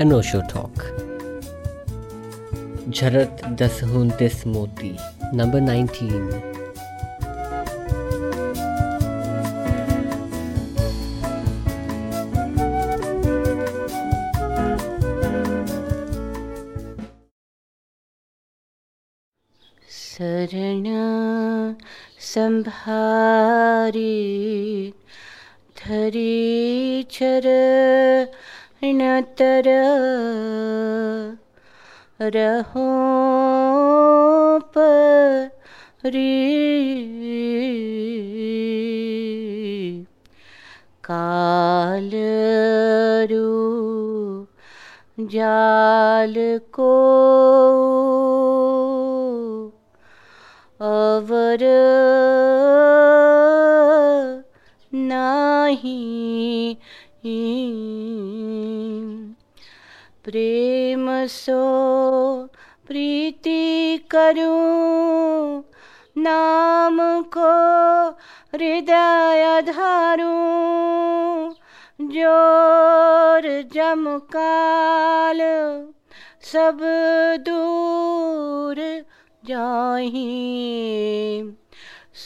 अनोशो talk. झरत दस this मोती नंबर नाइनटीन। शरण संभारी धरी चर तर रहो परी। काल जाल को अवर नाही प्रेम सो प्रीति करूँ, नाम को हृदय धारूं, ज़ोर जमकाल सब दूर जाही,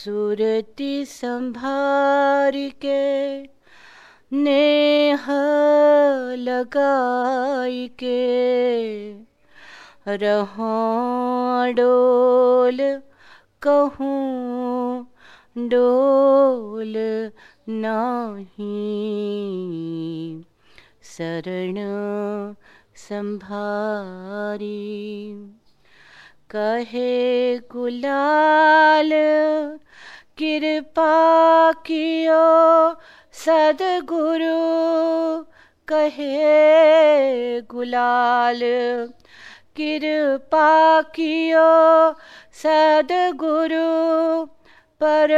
सुरति संभार के नेह लगाई के रहो डोल कहूँ डोल नाही। शरण संभारी कहे गुलाल कृपा कियो सदगुरु कहे गुलाल, कृपा कियो सदगुरु पर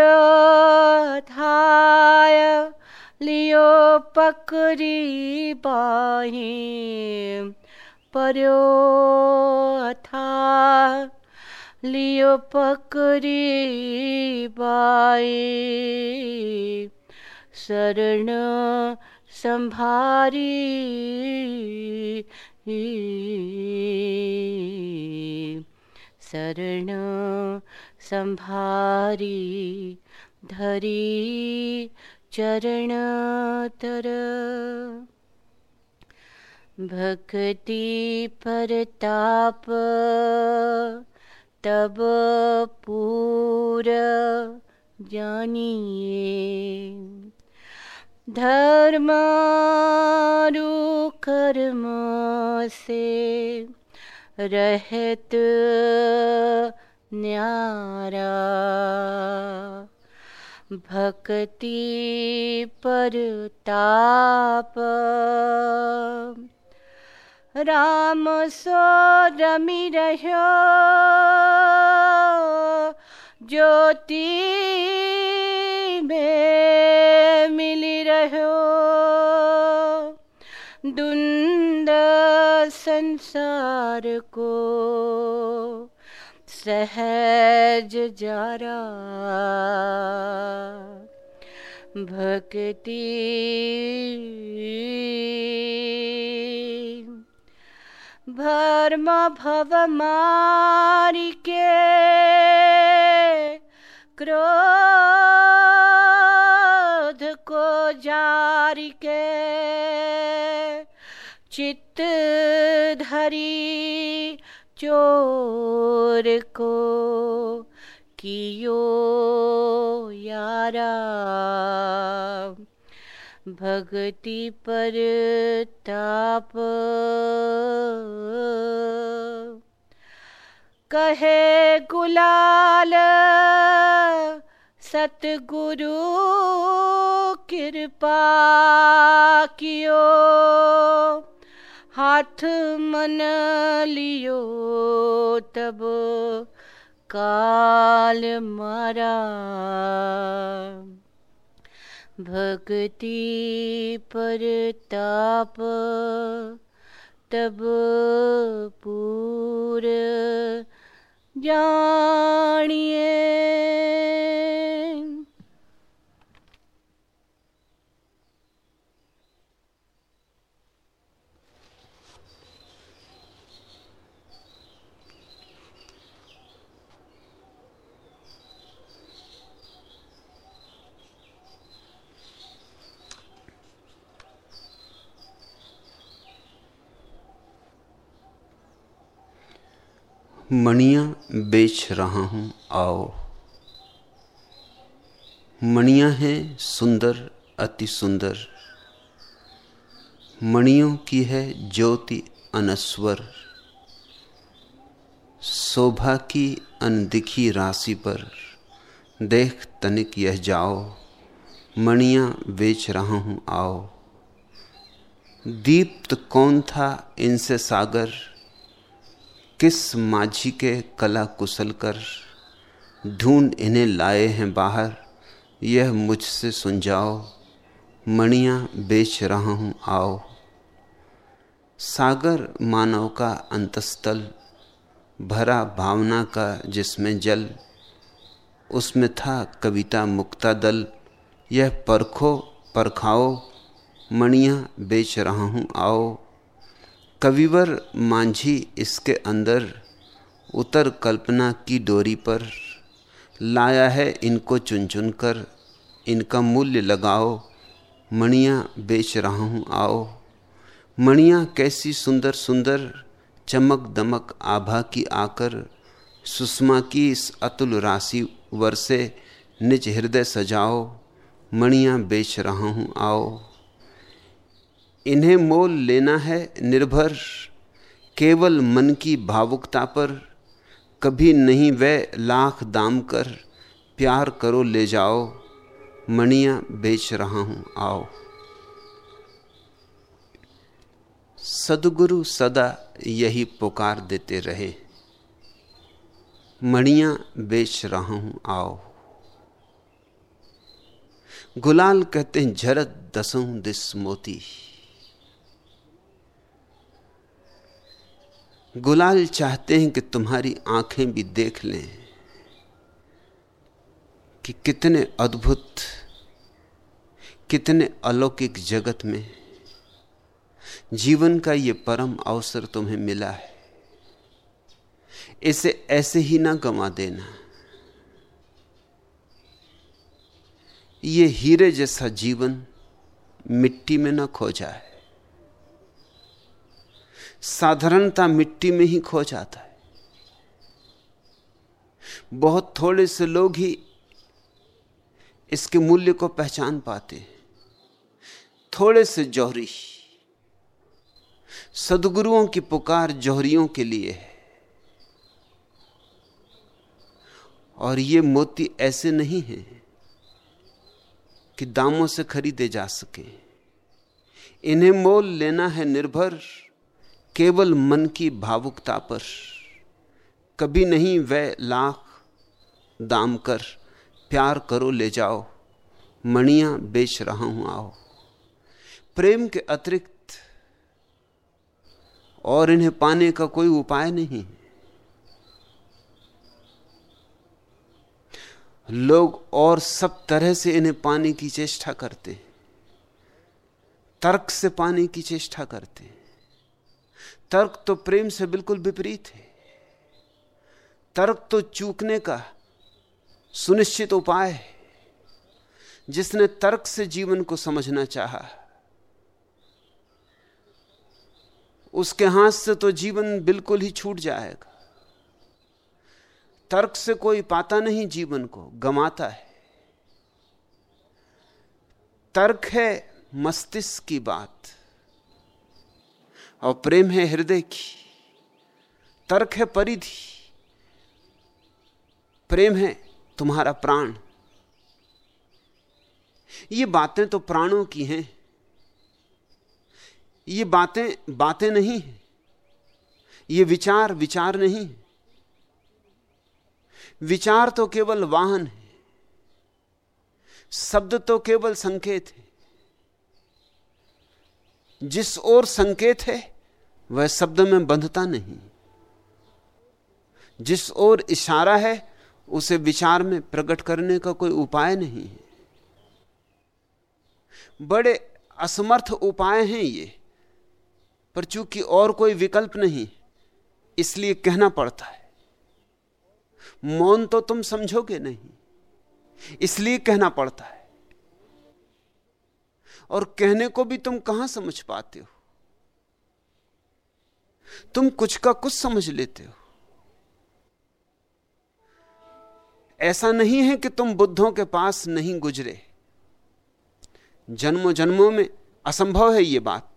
लियो पकड़ी बाही, पर्यो था लियो पकड़ी बाई शरण संभारी। शरण संभारी धरी चरण तर। भक्ति परताप तब पूर जानिए। धर्म कर्म से रहत न्यारा। भक्ति परताप राम सो रमी रहो। ज्योति में मिली रहो। दुंद संसार को सहज जारा। भक्ति भर्म भव मारी के क्रोध जारी के चित्त धरी चोर को कियो यारा। भक्ति पर ताप। कहे गुलाल सतगुरु कृपा कियो। हाथ मन लियो तब काल मारा। भक्ति पर ताप तब पूर जानिए। मणियाँ बेच रहा हूँ, आओ। मणियाँ हैं सुंदर, अति सुंदर। मणियों की है ज्योति अनस्वर। शोभा की अनदिखी राशि पर देख तनिक यह जाओ। मणियाँ बेच रहा हूँ, आओ। दीप्त कौन था इनसे सागर? किस माझी के कला कुशल कर ढूंढ इन्हें लाए हैं बाहर? यह मुझसे सुन जाओ मणियाँ बेच रहा हूँ, आओ। सागर मानव का अंतस्थल, भरा भावना का जिसमें जल। उसमें था कविता मुक्ता दल। यह परखो, परखाओ। मणियाँ बेच रहा हूँ, आओ। कविवर मांझी इसके अंदर उतर कल्पना की डोरी पर लाया है इनको चुन चुन कर इनका मूल्य लगाओ, मणियाँ बेच रहा हूँ, आओ। मणियाँ कैसी सुंदर सुंदर, चमक दमक आभा की आकर, सुषमा की इस अतुल राशि वर्षे निज हृदय सजाओ, मणियाँ बेच रहा हूँ, आओ। इन्हें मोल लेना है निर्भर, केवल मन की भावुकता पर। कभी नहीं वह लाख दाम कर, प्यार करो ले जाओ, मणियाँ बेच रहा हूँ, आओ। सदगुरु सदा यही पुकार देते रहे। मणियाँ बेच रहा हूँ, आओ। गुलाल कहते हैं, झरत दसों दिस मोती। गुलाल चाहते हैं कि तुम्हारी आँखें भी देख लें कि कितने अद्भुत, कितने अलौकिक जगत में जीवन का ये परम अवसर तुम्हें मिला है। इसे ऐसे ही ना गंवा देना। ये हीरे जैसा जीवन मिट्टी में ना खो जाए साधारणता मिट्टी में ही खो जाता है। बहुत थोड़े से लोग ही इसके मूल्य को पहचान पाते हैं। थोड़े से जौहरी। सदगुरुओं की पुकार जौहरियों के लिए है। और ये मोती ऐसे नहीं हैं कि दामों से खरीदे जा सके। इन्हें मोल लेना है निर्भर। केवल मन की भावुकता पर। कभी नहीं वह लाख दाम कर, प्यार करो ले जाओ, मणियाँ बेच रहा हूँ, आओ। प्रेम के अतिरिक्त और इन्हें पाने का कोई उपाय नहीं। लोग और सब तरह से इन्हें पाने की चेष्टा करते हैं तर्क से पाने की चेष्टा करते। हैं तर्क तो प्रेम से बिल्कुल विपरीत है। तर्क तो चूकने का सुनिश्चित उपाय है। जिसने तर्क से जीवन को समझना चाहा, उसके हाथ से तो जीवन बिल्कुल ही छूट जाएगा। तर्क से कोई पाता नहीं जीवन को, गमाता है। तर्क है मस्तिष्क की बात। और प्रेम है हृदय की। तर्क है परिधि। प्रेम है तुम्हारा प्राण। ये बातें तो प्राणों की हैं। ये बातें बातें नहीं हैं। ये विचार विचार नहीं विचार तो केवल वाहन है। शब्द तो केवल संकेत है। जिस ओर संकेत है, वह शब्द में बंधता नहीं। जिस ओर इशारा है, उसे विचार में प्रकट करने का कोई उपाय नहीं है। बड़े असमर्थ उपाय हैं ये, पर चूँकि और कोई विकल्प नहीं, इसलिए कहना पड़ता है। मौन तो तुम समझोगे नहीं, इसलिए कहना पड़ता है। और कहने को भी तुम कहाँ समझ पाते हो? तुम कुछ का कुछ समझ लेते हो। ऐसा नहीं है कि तुम बुद्धों के पास नहीं गुजरे। जन्मों जन्मों में असंभव है ये बात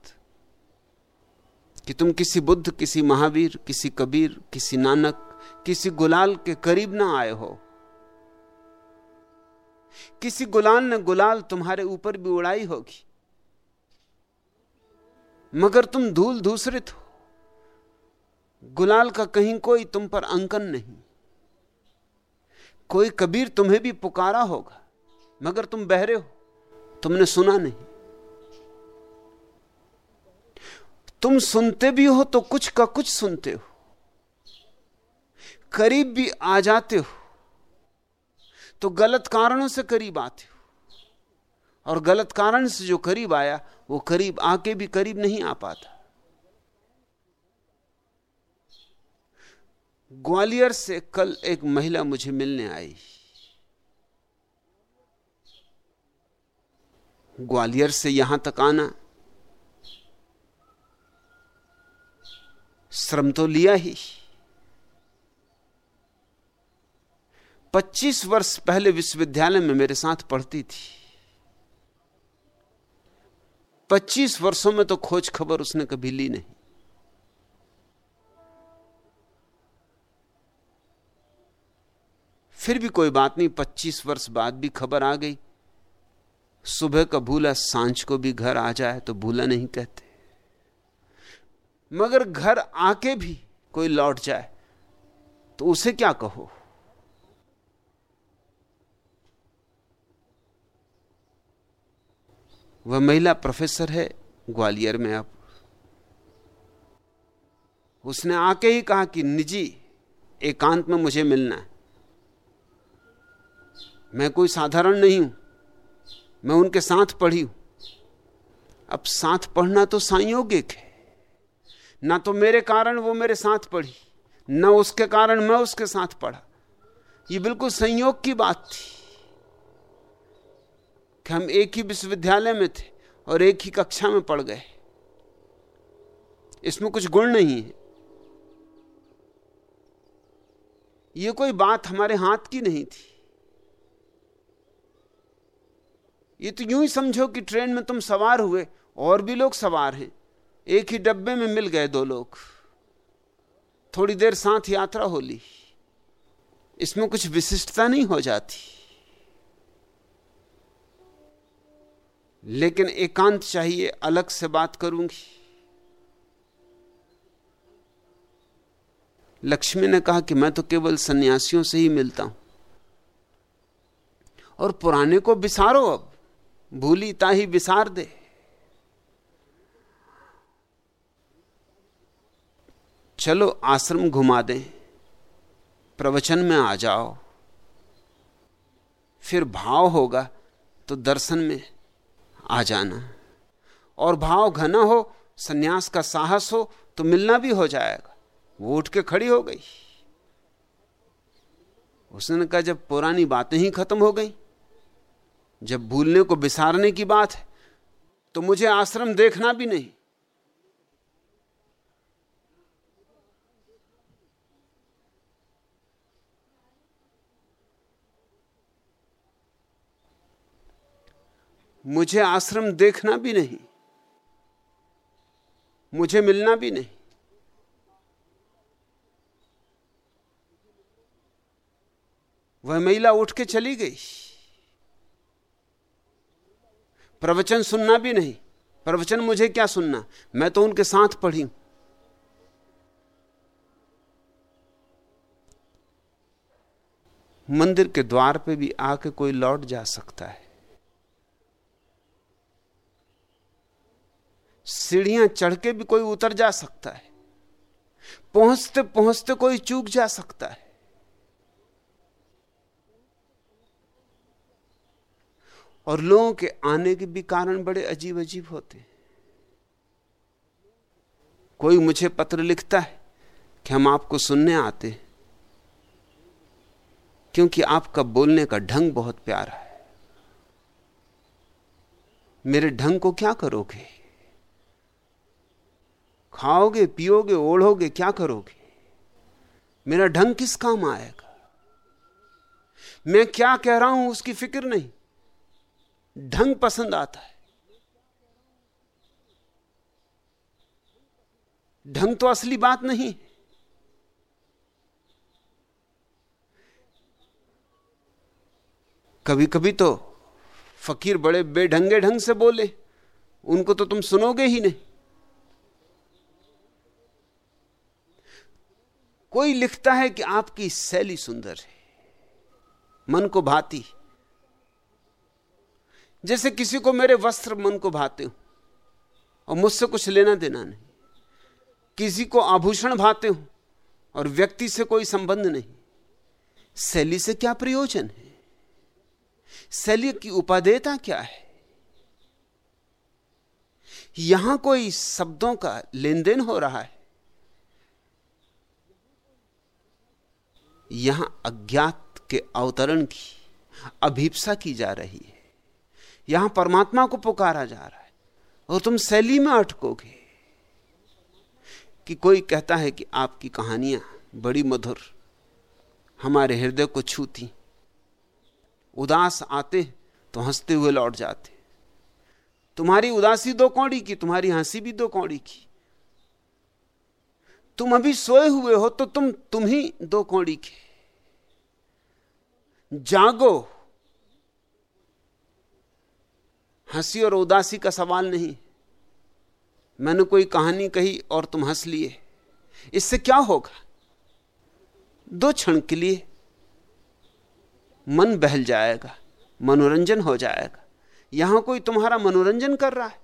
कि तुम किसी बुद्ध, किसी महावीर, किसी कबीर, किसी नानक, किसी गुलाल के करीब ना आए हो। किसी गुलाल ने गुलाल तुम्हारे ऊपर भी उड़ाई होगी। मगर तुम धूल दूसरित हो। गुलाल का कहीं कोई तुम पर अंकन नहीं। कोई कबीर तुम्हें भी पुकारा होगा, मगर तुम बहरे हो। तुमने सुना नहीं। तुम सुनते भी हो तो कुछ का कुछ सुनते हो। करीब भी आ जाते हो। तो गलत कारणों से करीब आते हो। और गलत कारण से जो करीब आया, वो करीब आके भी करीब नहीं आ पाता। ग्वालियर से कल एक महिला मुझे मिलने आई। ग्वालियर से यहाँ तक आना। श्रम तो लिया ही। 25 वर्ष पहले विश्वविद्यालय में मेरे साथ पढ़ती थी। 25 वर्षों में तो खोज खबर उसने कभी ली नहीं। फिर भी कोई बात नहीं 25 वर्ष बाद भी खबर आ गई। सुबह का भूला, साँझ को भी घर आ जाए तो भूला नहीं कहते। मगर घर आके भी कोई लौट जाए तो उसे क्या कहो? वह महिला प्रोफेसर है, ग्वालियर में अब उसने आके ही कहा कि निजी, एकांत में मुझे मिलना है। मैं कोई साधारण नहीं हूँ, मैं उनके साथ पढ़ी हूँ। अब साथ पढ़ना तो संयोगिक है। ना तो मेरे कारण वो मेरे साथ पढ़ी, ना उसके कारण मैं उसके साथ पढ़ा। ये बिल्कुल संयोग की बात थी। कि हम एक ही विश्वविद्यालय में थे और एक ही कक्षा में पढ़ गए। इसमें कुछ गुण नहीं है। ये कोई बात हमारे हाथ की नहीं थी। ये तो यूँ ही समझो कि ट्रेन में तुम सवार हुए, और भी लोग सवार हैं। एक ही डब्बे में मिल गए दो लोग। थोड़ी देर साथ यात्रा हो ली। इसमें कुछ विशिष्टता नहीं हो जाती। लेकिन एकांत चाहिए, अलग से बात करूँगी। लक्ष्मी ने कहा कि मैं तो केवल सन्यासियों से ही मिलता हूँ। और पुराने को बिसारो अब, भूली ताही बिसार दे। चलो आश्रम घुमा दें, प्रवचन में आ जाओ। फिर भाव होगा तो दर्शन में। आ जाना। और भाव घना हो, सन्यास का साहस हो तो मिलना भी हो जाएगा। वो उठ के खड़ी हो गई। उसने कहा, जब पुरानी बातें ही खत्म हो गई, जब भूलने को बिसारने की बात है तो मुझे आश्रम देखना भी नहीं। मुझे आश्रम देखना भी नहीं। मुझे मिलना भी नहीं। वह महिला उठ के चली गई। प्रवचन सुनना भी नहीं। प्रवचन मुझे क्या सुनना? मैं तो उनके साथ पढ़ी हूँ। मंदिर के द्वार पे भी आके कोई लौट जा सकता है। सीढ़ियाँ चढ़ के भी कोई उतर जा सकता है। पहुँचते पहुँचते कोई चूक जा सकता है। और लोगों के आने के भी कारण बड़े अजीब अजीब होते हैं। कोई मुझे पत्र लिखता है कि हम आपको सुनने आते हैं, क्योंकि आपका बोलने का ढंग बहुत प्यारा है। मेरे ढंग को क्या करोगे? खाओगे, पियोगे, ओढ़ोगे, क्या करोगे? मेरा ढंग किस काम आएगा? मैं क्या कह रहा हूँ उसकी फ़िक्र नहीं। ढंग पसंद आता है। ढंग तो असली बात नहीं कभी कभी तो फकीर बड़े बेढंगे ढंग से बोले, उनको तो तुम सुनोगे ही नहीं। कोई लिखता है कि आपकी शैली सुंदर है, मन को भाती जैसे किसी को मेरे वस्त्र मन को भाते हो और मुझसे कुछ लेना देना नहीं। किसी को आभूषण भाते हो और व्यक्ति से कोई संबंध नहीं। शैली से क्या प्रयोजन है? शैली की उपादेयता क्या है? यहाँ कोई शब्दों का लेन देन हो रहा है। यहाँ अज्ञात के अवतरण की, अभीपसा की जा रही है। यहाँ परमात्मा को पुकारा जा रहा है और तुम शैली में अटकोगे कि कोई कहता है कि आपकी कहानियाँ बड़ी मधुर, हमारे हृदय को छूती। उदास आते तो हँसते हुए लौट जाते। तुम्हारी उदासी दो कौड़ी की, तुम्हारी हँसी भी दो कौड़ी की। तुम अभी सोए हुए हो तो तुम तुम ही दो कौड़ी के। जागो। हँसी और उदासी का सवाल नहीं। मैंने कोई कहानी कही और तुम हंस लिए। इससे क्या होगा? दो क्षण के लिए मन बहल जाएगा, मनोरंजन हो जाएगा। यहाँ कोई तुम्हारा मनोरंजन कर रहा है?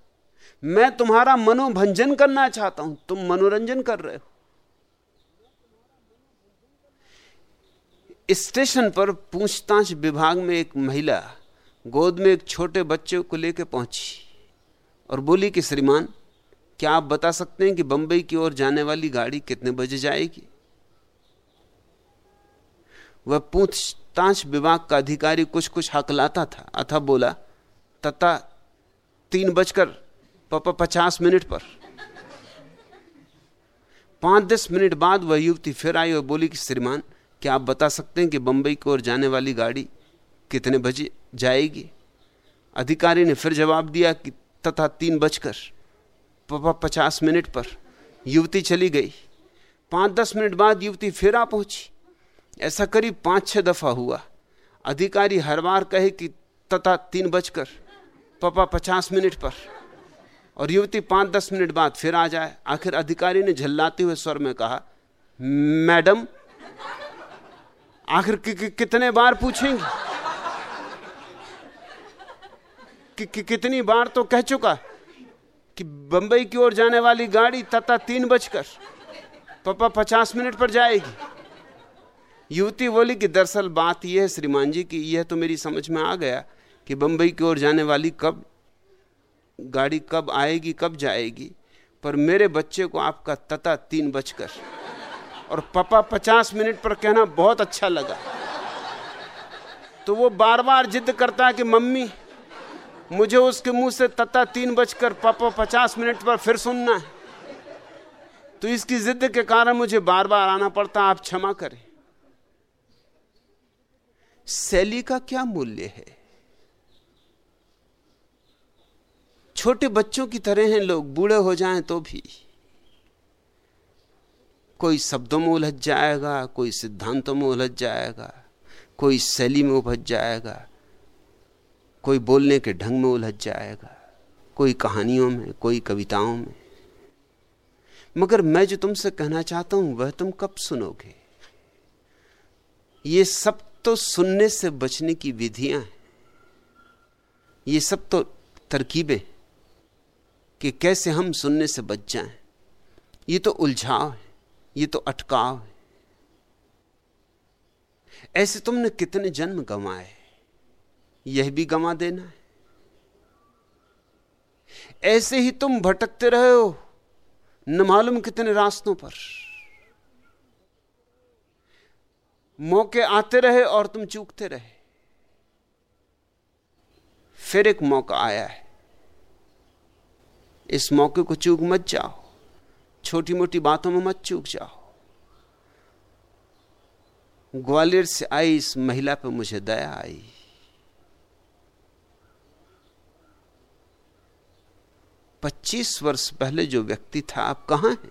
मैं तुम्हारा मनोभंजन करना चाहता हूँ। तुम मनोरंजन कर रहे हो। स्टेशन पर पूछताछ विभाग में एक महिला गोद में एक छोटे बच्चे को लेकर पहुँची और बोली कि, श्रीमान, क्या आप बता सकते हैं कि बंबई की ओर जाने वाली गाड़ी कितने बजे जाएगी? वह पूछताछ विभाग का अधिकारी कुछ कुछ हकलाता था, अथा बोला तथा तीन बजकर पापा, पचास मिनट पर। पाँच दस मिनट बाद वह युवती फिर आई और बोली कि, श्रीमान क्या आप बता सकते हैं कि बंबई की ओर जाने वाली गाड़ी कितने बजे जाएगी? अधिकारी ने फिर जवाब दिया कि तथा तीन बजकर पचास मिनट पर युवती चली गई। पाँच दस मिनट बाद युवती फिर आ पहुँची। ऐसा करीब पाँच छः दफ़ा हुआ। अधिकारी हर बार कहे कि तथा तीन बजकर, पपा पचास मिनट पर। और युवती पाँच दस मिनट बाद फिर आ जाए। आखिर अधिकारी ने झल्लाते हुए स्वर में कहा, मैडम आखिर कि, कि, कितने बार पूछेंगे? कि, कि, कितनी बार तो कह चुका कि बंबई की ओर जाने वाली गाड़ी तथा तीन बजकर पापा पचास मिनट पर जाएगी। युवती बोली कि दरअसल बात यह है श्रीमान जी की यह तो मेरी समझ में आ गया कि बंबई की ओर जाने वाली कब गाड़ी कब आएगी कब जाएगी पर मेरे बच्चे को आपका तथा तीन बजकर। और पापा पचास मिनट पर कहना, बहुत अच्छा लगा। तो वो बार बार जिद करता है कि, मम्मी, मुझे उसके मुँह से तत्ता तीन बजकर पापा पचास मिनट पर फिर सुनना है। तो इसकी जिद के कारण मुझे बार बार आना पड़ता, आप क्षमा करें। शैली का क्या मूल्य है? छोटे बच्चों की तरह हैं लोग, बूढ़े हो जाएँ तो भी। कोई शब्दों में उलझ जाएगा, कोई सिद्धांतों में उलझ जाएगा, कोई शैली में उलझ जाएगा, कोई बोलने के ढंग में उलझ जाएगा, कोई कहानियों में, कोई कविताओं में। मगर मैं जो तुमसे कहना चाहता हूँ, वह तुम कब सुनोगे? ये सब तो सुनने से बचने की विधियाँ हैं। ये सब तो तरकीबें कि कैसे हम सुनने से बच जाएँ। ये तो उलझाव है। ये तो अटकाव है। ऐसे तुमने कितने जन्म गंवाए? यह भी गंवा देना है। ऐसे ही तुम भटकते रहे हो, न मालूम कितने रास्तों पर। मौके आते रहे और तुम चूकते रहे। फिर एक मौका आया है। इस मौके को चूक मत जाओ। छोटी मोटी बातों में मत चूक जाओ। ग्वालियर से आई इस महिला पर मुझे दया आई। पच्चीस वर्ष पहले जो व्यक्ति था, आप कहाँ हैं?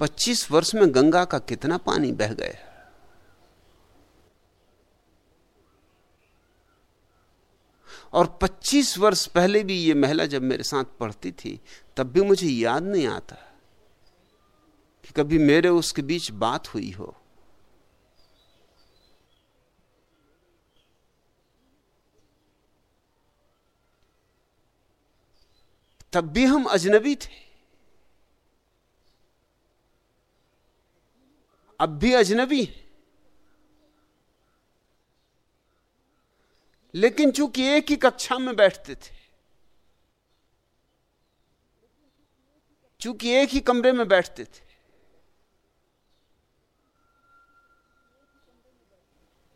पच्चीस वर्ष में गंगा का कितना पानी बह गया? और 25 वर्ष पहले भी ये महिला जब मेरे साथ पढ़ती थी, तब भी मुझे याद नहीं आता कि कभी मेरे उसके बीच बात हुई हो। तब भी हम अजनबी थे। अब भी अजनबी हैं। लेकिन चूँकि एक ही कक्षा में बैठते थे, चूँकि एक ही कमरे में बैठते थे,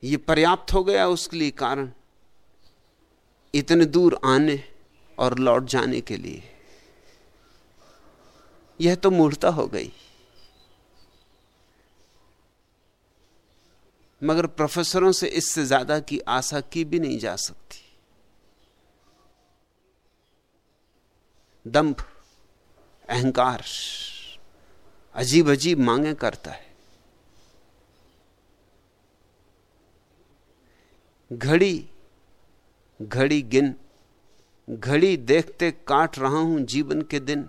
ये पर्याप्त हो गया उसके लिए कारण इतने दूर आने और लौट जाने के लिए। यह तो मूर्ता हो गई। मगर प्रोफेसरों से इससे ज़्यादा की आशा की भी नहीं जा सकती। दंभ, अहंकार अजीब अजीब मांगे करता है। घड़ी घड़ी गिन, घड़ी देखते काट रहा हूँ जीवन के दिन।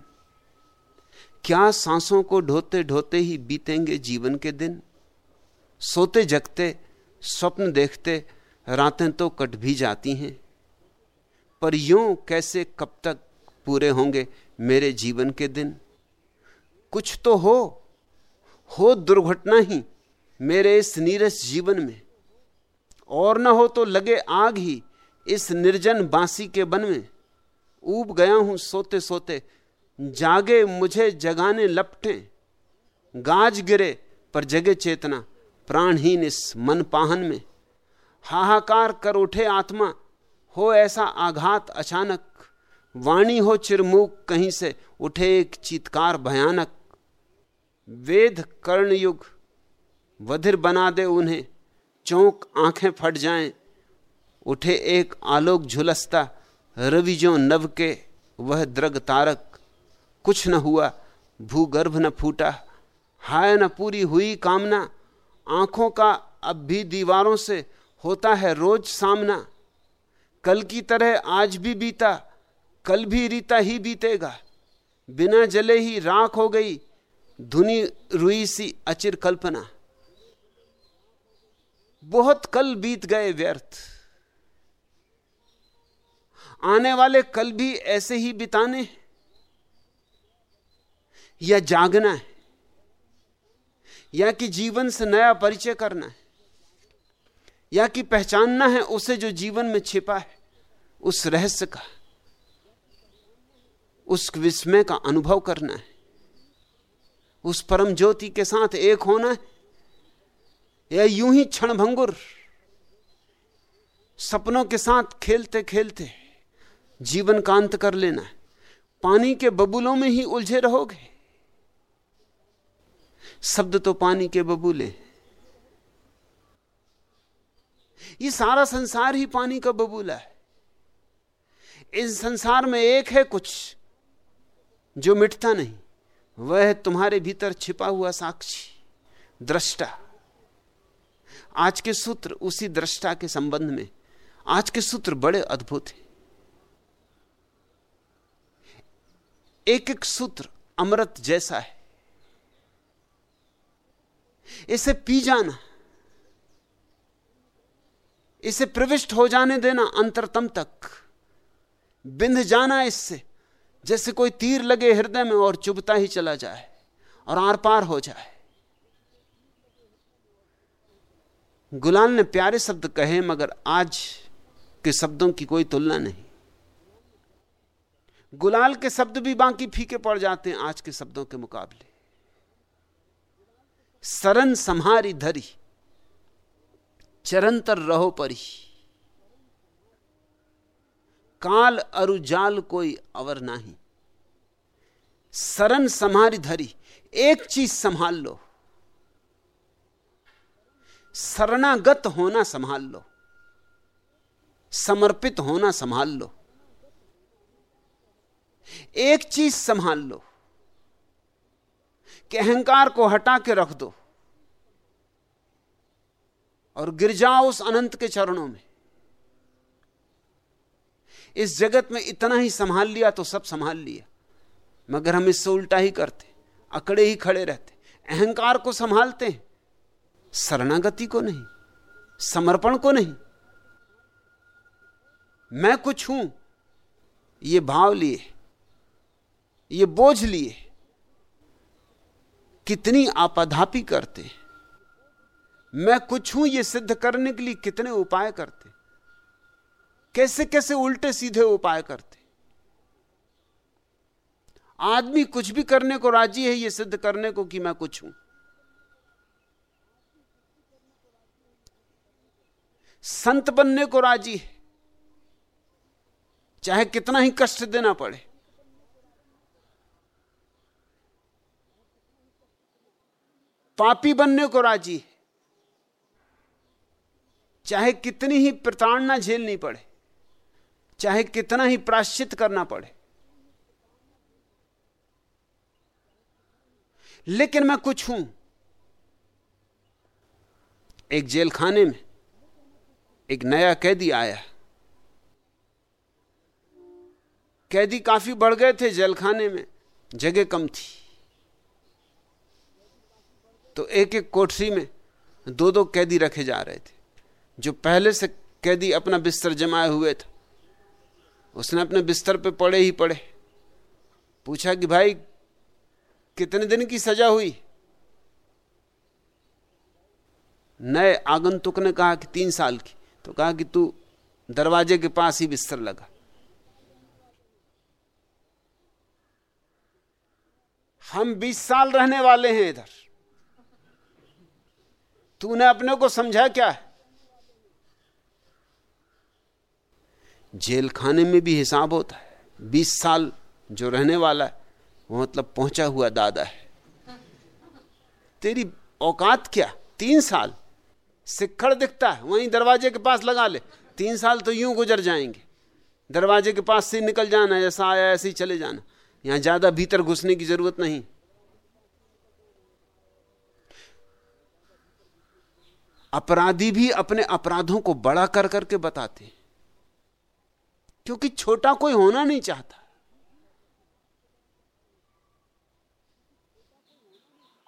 क्या सांसों को ढोते ढोते ही बीतेंगे जीवन के दिन? सोते जगते, स्वप्न देखते रातें तो कट भी जाती हैं। पर यूँ कैसे कब तक पूरे होंगे मेरे जीवन के दिन? कुछ तो हो हो दुर्घटना ही मेरे इस नीरस जीवन में। और न हो तो लगे आग ही इस निर्जन बांसी के बन में। ऊब गया हूँ सोते सोते जागे मुझे जगाने लपटे। गाज गिरे पर जगे चेतना प्राणहीन इस मन पाहन में। हाहाकार कर उठे आत्मा, हो ऐसा आघात अचानक। वाणी हो चिरमुख कहीं से उठे एक चीतकार भयानक। वेद कर्ण युग, वधिर बना दे उन्हें, चौंक आँखें फट जाएँ। उठे एक आलोक झुलसता रविजों नव के, वह द्रग तारक। कुछ न हुआ, भूगर्भ न फूटा, हाय न पूरी हुई कामना। आँखों का अब भी दीवारों से होता है रोज सामना। कल की तरह आज भी बीता, कल भी रीता ही बीतेगा। बिना जले ही राख हो गई धुनी रुई सी अचिर कल्पना। बहुत कल बीत गए व्यर्थ। आने वाले कल भी ऐसे ही बिताने या जागना है। या कि जीवन से नया परिचय करना है, या कि पहचानना है उसे जो जीवन में छिपा है, उस रहस्य का, उस विस्मय का अनुभव करना है, उस परम ज्योति के साथ एक होना है, या यूँ ही क्षण भंगुर सपनों के साथ खेलते खेलते जीवन का अंत कर लेना है। पानी के बबूलों में ही उलझे रहोगे। शब्द तो पानी के बबूले ये सारा संसार ही पानी का बबूला है। इस संसार में एक है कुछ जो मिटता नहीं। वह है तुम्हारे भीतर छिपा हुआ साक्षी, दृष्टा। आज के सूत्र उसी दृष्टा के संबंध में, आज के सूत्र बड़े अद्भुत हैं। एक एक सूत्र अमृत जैसा है। इसे पी जाना। इसे प्रविष्ट हो जाने देना अंतरतम तक। बिंध जाना इससे, जैसे कोई तीर लगे हृदय में और चुभता ही चला जाए और आर पार हो जाए। गुलाल ने प्यारे शब्द कहे, मगर आज के शब्दों की कोई तुलना नहीं। गुलाल के शब्द भी बाकी फीके पड़ जाते हैं आज के शब्दों के मुकाबले। सरन संहारी धरी, चरंतर रहो परी। काल अरुजाल कोई अवर नहीं। सरन संहारी धरी, एक चीज़ संभाल लो। शरणागत होना संभाल लो। समर्पित होना संभाल लो। एक चीज़ संभाल लो। कि अहंकार को हटा के रख दो और गिर जाओ उस अनंत के चरणों में। इस जगत में इतना ही संभाल लिया तो सब संभाल लिया, मगर हम इससे उल्टा ही करते, अकड़े ही खड़े रहते। अहंकार को संभालते हैं, शरणागति को नहीं, समर्पण को नहीं। मैं कुछ हूँ, ये भाव लिए, ये बोझ लिए। कितनी आपाधापी करते मैं कुछ हूँ, ये सिद्ध करने के लिए कितने उपाय करते कैसे कैसे उल्टे सीधे उपाय करते आदमी कुछ भी करने को राज़ी है, ये सिद्ध करने को कि मैं कुछ हूँ। संत बनने को राज़ी है। चाहे कितना ही कष्ट देना पड़े। पापी बनने को राज़ी है। चाहे कितनी ही प्रताड़ना झेलनी पड़े, चाहे कितना ही प्राश्चित करना पड़े। लेकिन मैं कुछ हूँ। एक जेल खाने में एक नया कैदी आया। कैदी काफ़ी बढ़ गए थे जेल खाने में, जगह कम थी। तो एक एक कोठरी में दो दो कैदी रखे जा रहे थे। जो पहले से कैदी अपना बिस्तर जमाए हुए था, उसने अपने बिस्तर पे पड़े ही पड़े। पूछा कि भाई, कितने दिन की सजा हुई? नए आगंतुक ने कहा कि तीन साल की। तो कहा कि तू दरवाजे के पास ही बिस्तर लगा। हम बीस साल रहने वाले हैं इधर। तूने अपने को समझा क्या? है जेल खाने में भी हिसाब होता है। बीस साल जो रहने वाला है, वो मतलब पहुँचा हुआ दादा है। तेरी औकात क्या? तीन साल। सिक्खड़ दिखता है, वहीं दरवाजे के पास लगा ले। तीन साल तो यूँ गुजर जाएँगे। दरवाजे के पास से निकल जाना जैसा आया, ऐसे ही चले जाना। यहाँ ज़्यादा भीतर घुसने की ज़रूरत नहीं। अपराधी भी अपने अपराधों को बड़ा कर करके बताते हैं। क्योंकि छोटा कोई होना नहीं चाहता।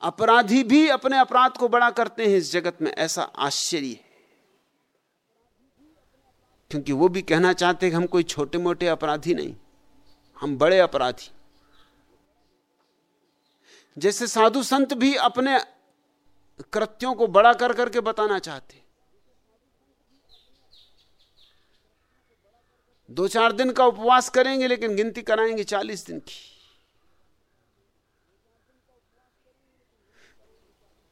अपराधी भी अपने अपराध को बड़ा करते हैं इस जगत में, ऐसा आश्चर्य है। क्योंकि वो भी कहना चाहते हैं कि हम कोई छोटे मोटे अपराधी नहीं, हम बड़े अपराधी। जैसे साधु संत भी अपने कृत्यों को बड़ा कर करके बताना चाहते। दो चार दिन का उपवास करेंगे, लेकिन गिनती कराएँगे चालीस दिन की।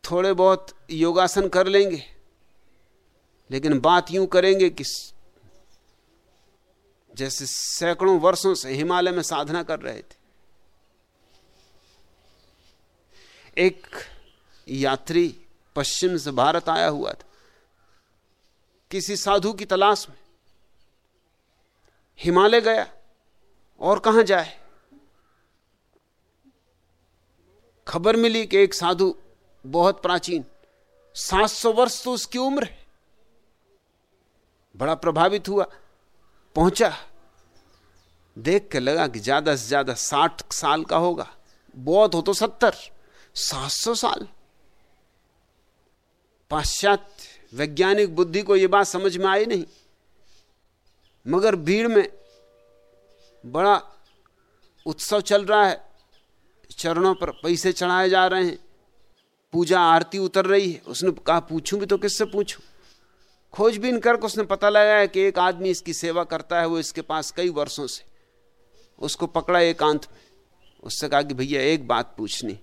थोड़े बहुत योगासन कर लेंगे, लेकिन बात यूँ करेंगे कि जैसे सैकड़ों वर्षों से हिमालय में साधना कर रहे थे। एक यात्री पश्चिम से भारत आया हुआ था। किसी साधु की तलाश में हिमालय गया और कहाँ जाए? खबर मिली कि एक साधु बहुत प्राचीन 700 वर्ष तो उसकी उम्र है, बड़ा प्रभावित हुआ, पहुँचा। देख के लगा कि ज़्यादा से ज़्यादा साठ साल का होगा बहुत हो तो सत्तर, सात सौ साल। पाश्चात्य वैज्ञानिक बुद्धि को यह बात समझ में आई नहीं। मगर भीड़ में बड़ा उत्सव चल रहा है। चरणों पर पैसे चढ़ाए जा रहे हैं। पूजा आरती उतर रही है। उसने कहा, पूछूँ भी तो किससे पूछूँ? खोजबीन करके उसने पता लगाया कि एक आदमी इसकी सेवा करता है वो इसके पास कई वर्षों से। उसको पकड़ा एकांत में। उससे कहा कि, भैया, एक बात पूछनी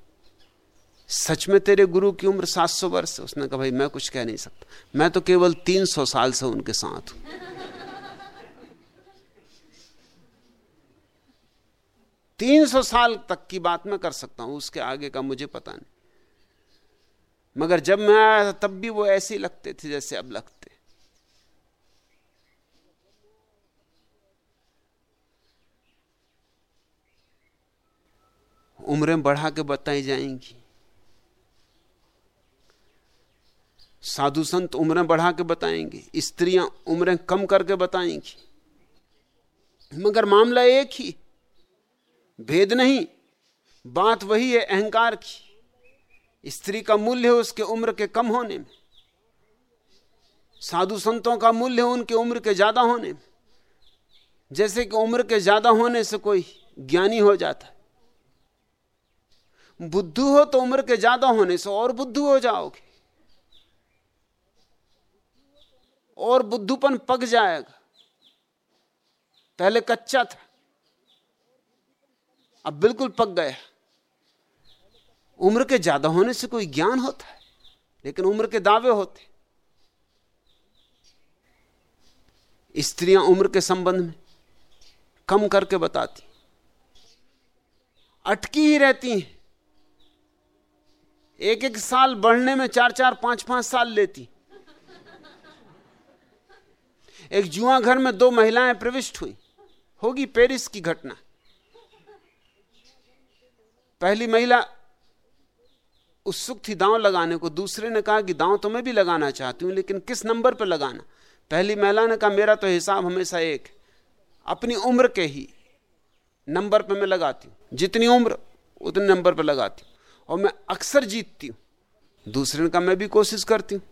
सच में तेरे गुरु की उम्र 700 वर्ष उसने कहा, भाई, मैं कुछ कह नहीं सकता। मैं तो केवल 300 साल से उनके साथ हूँ। तीन सौ साल तक की बात मैं कर सकता हूँ, उसके आगे का मुझे पता नहीं। मगर जब मैं आया था, तब भी वो ऐसे ही लगते थे जैसे अब लगते। उम्रें बढ़ा के बताई जाएँगी। साधु संत उम्रें बढ़ा के बताएँगे, स्त्रियाँ उम्रें कम करके बताएँगी। मगर मामला एक ही, भेद नहीं, बात वही है अहंकार की। स्त्री का मूल्य है उसके उम्र के कम होने में, साधु संतों का मूल्य है उनके उम्र के ज़्यादा होने में। जैसे कि उम्र के ज़्यादा होने से कोई ज्ञानी हो जाता है। बुद्धू हो तो उम्र के ज़्यादा होने से और बुद्धू हो जाओगे। और बुद्धूपन पक जाएगा। पहले कच्चा था, अब बिल्कुल पक गया। उम्र के ज़्यादा होने से कोई ज्ञान होता है, लेकिन उम्र के दावे होते स्त्रियाँ उम्र के संबंध में कम करके बताती अटकी ही रहती हैं। एक एक साल बढ़ने में चार चार पाँच पाँच साल लेती एक जुआ घर में दो महिलाएँ प्रविष्ट हुई। होगी पेरिस की घटना। पहली महिला उत्सुक थी दांव लगाने को। दूसरे ने कहा कि दांव तो मैं भी लगाना चाहती हूँ, लेकिन किस नंबर पर लगाना? पहली महिला ने कहा, मेरा तो हिसाब हमेशा एक अपनी उम्र के ही नंबर पर मैं लगाती हूँ। जितनी उम्र, उतने नंबर पर लगाती हूँ। और मैं अक्सर जीतती हूँ। दूसरे ने कहा, मैं भी कोशिश करती हूँ।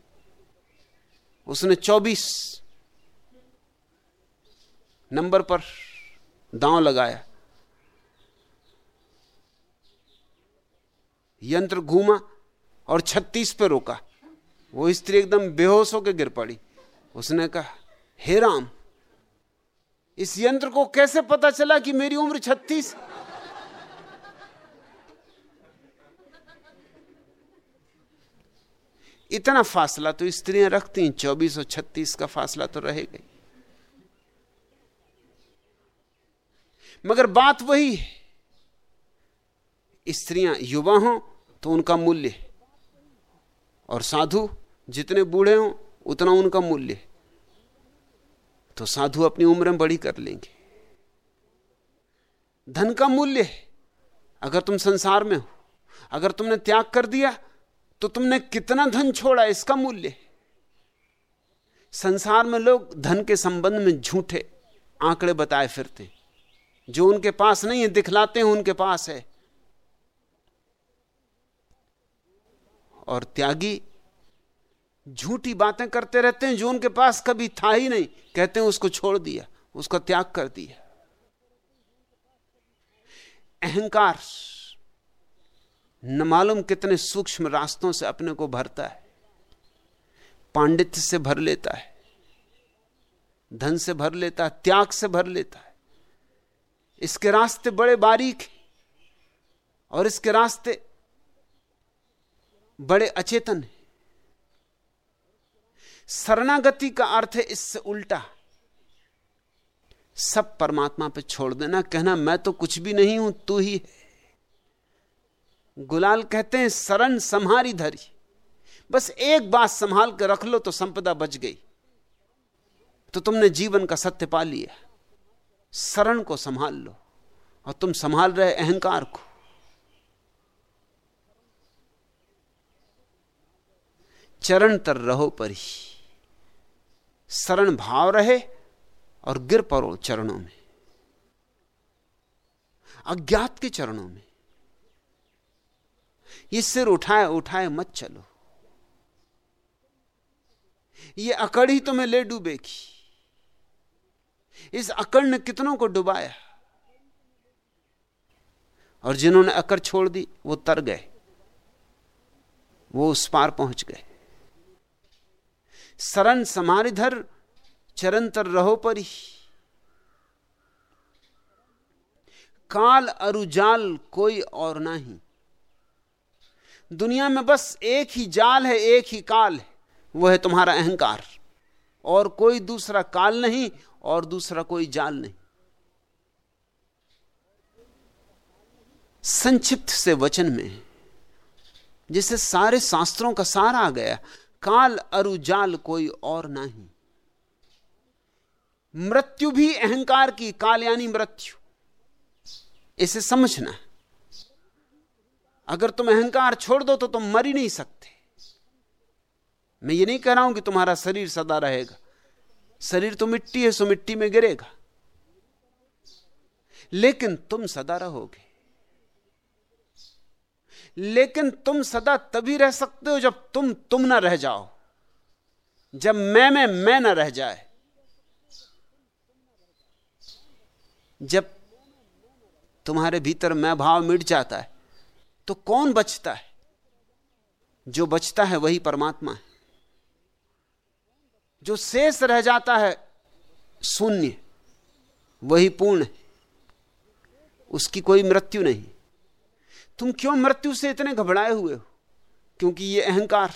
उसने 24 नंबर पर दांव लगाया। यंत्र घूमा और 36 पे रोका। वो स्त्री एकदम बेहोश होकर गिर पड़ी। उसने कहा, हे राम, इस यंत्र को कैसे पता चला कि मेरी उम्र 36 इतना फासला तो स्त्रियाँ रखती हैं, चौबीस और छत्तीस का फासला तो रहेगा मगर बात वही है। स्त्रियाँ युवा हों तो उनका मूल्य और साधु जितने बूढ़े हों, उतना उनका मूल्य तो साधु अपनी उम्र में बड़ी कर लेंगे। धन का मूल्य है। अगर तुम संसार में हो, अगर तुमने त्याग कर दिया तो तुमने कितना धन छोड़ा इसका मूल्य संसार में लोग धन के संबंध में झूठे आंकड़े बताए फिरते जो उनके पास नहीं है, दिखलाते हैं, उनके पास है। और त्यागी झूठी बातें करते रहते हैं, जो उनके पास कभी था ही नहीं। कहते हैं, उसको छोड़ दिया, उसका त्याग कर दिया। अहंकार न मालूम कितने सूक्ष्म रास्तों से अपने को भरता है। पांडित्य से भर लेता है, धन से भर लेता है, त्याग से भर लेता है। इसके रास्ते बड़े बारीक हैं और इसके रास्ते बड़े अचेतन हैं। शरणागति का अर्थ है इससे उल्टा। सब परमात्मा पे छोड़ देना, कहना, मैं तो कुछ भी नहीं हूँ, तू ही है। गुलाल कहते हैं, शरण संहारी धरी। बस एक बात संभाल कर रख लो तो संपदा बच गई। तो तुमने जीवन का सत्य पा लिया। शरण को संभाल लो और तुम संभाल रहे अहंकार को। चरण तर रहो पर ही। शरण भाव रहे और गिर पड़ो चरणों में। अज्ञात के चरणों में। ये सिर उठाए उठाए मत चलो। ये अकड़ ही तुम्हें ले डूबेगी। इस अकड़ ने कितनों को डुबाया? और जिन्होंने अकड़ छोड़ दी, वो तर गए। वो उस पार पहुँच गए। शरण समारिधर चरंतर रहो पर। ही काल अरुजाल कोई और नहीं। दुनिया में बस एक ही जाल है, एक ही काल है वह है तुम्हारा अहंकार। और कोई दूसरा काल नहीं और दूसरा कोई जाल नहीं। संक्षिप्त से वचन में जिसे सारे शास्त्रों का सार आ गया, काल अरुजाल कोई और नहीं। मृत्यु भी अहंकार की काल यानी मृत्यु। इसे समझना अगर तुम अहंकार छोड़ दो तो तुम मर ही नहीं सकते। मैं ये नहीं कह रहा हूँ कि तुम्हारा शरीर सदा रहेगा। शरीर तो मिट्टी है, सो मिट्टी में गिरेगा। लेकिन तुम सदा रहोगे। लेकिन तुम सदा तभी रह सकते हो जब तुम तुम ना रह जाओ। जब मैं, में, मैं ना रह जाए। जब तुम्हारे भीतर मैं भाव मिट जाता है तो कौन बचता है? जो बचता है वही परमात्मा है। जो शेष रह जाता है, शून्य, वही पूर्ण है। उसकी कोई मृत्यु नहीं। तुम क्यों मृत्यु से इतने घबराए हुए हो? क्योंकि यह अहंकार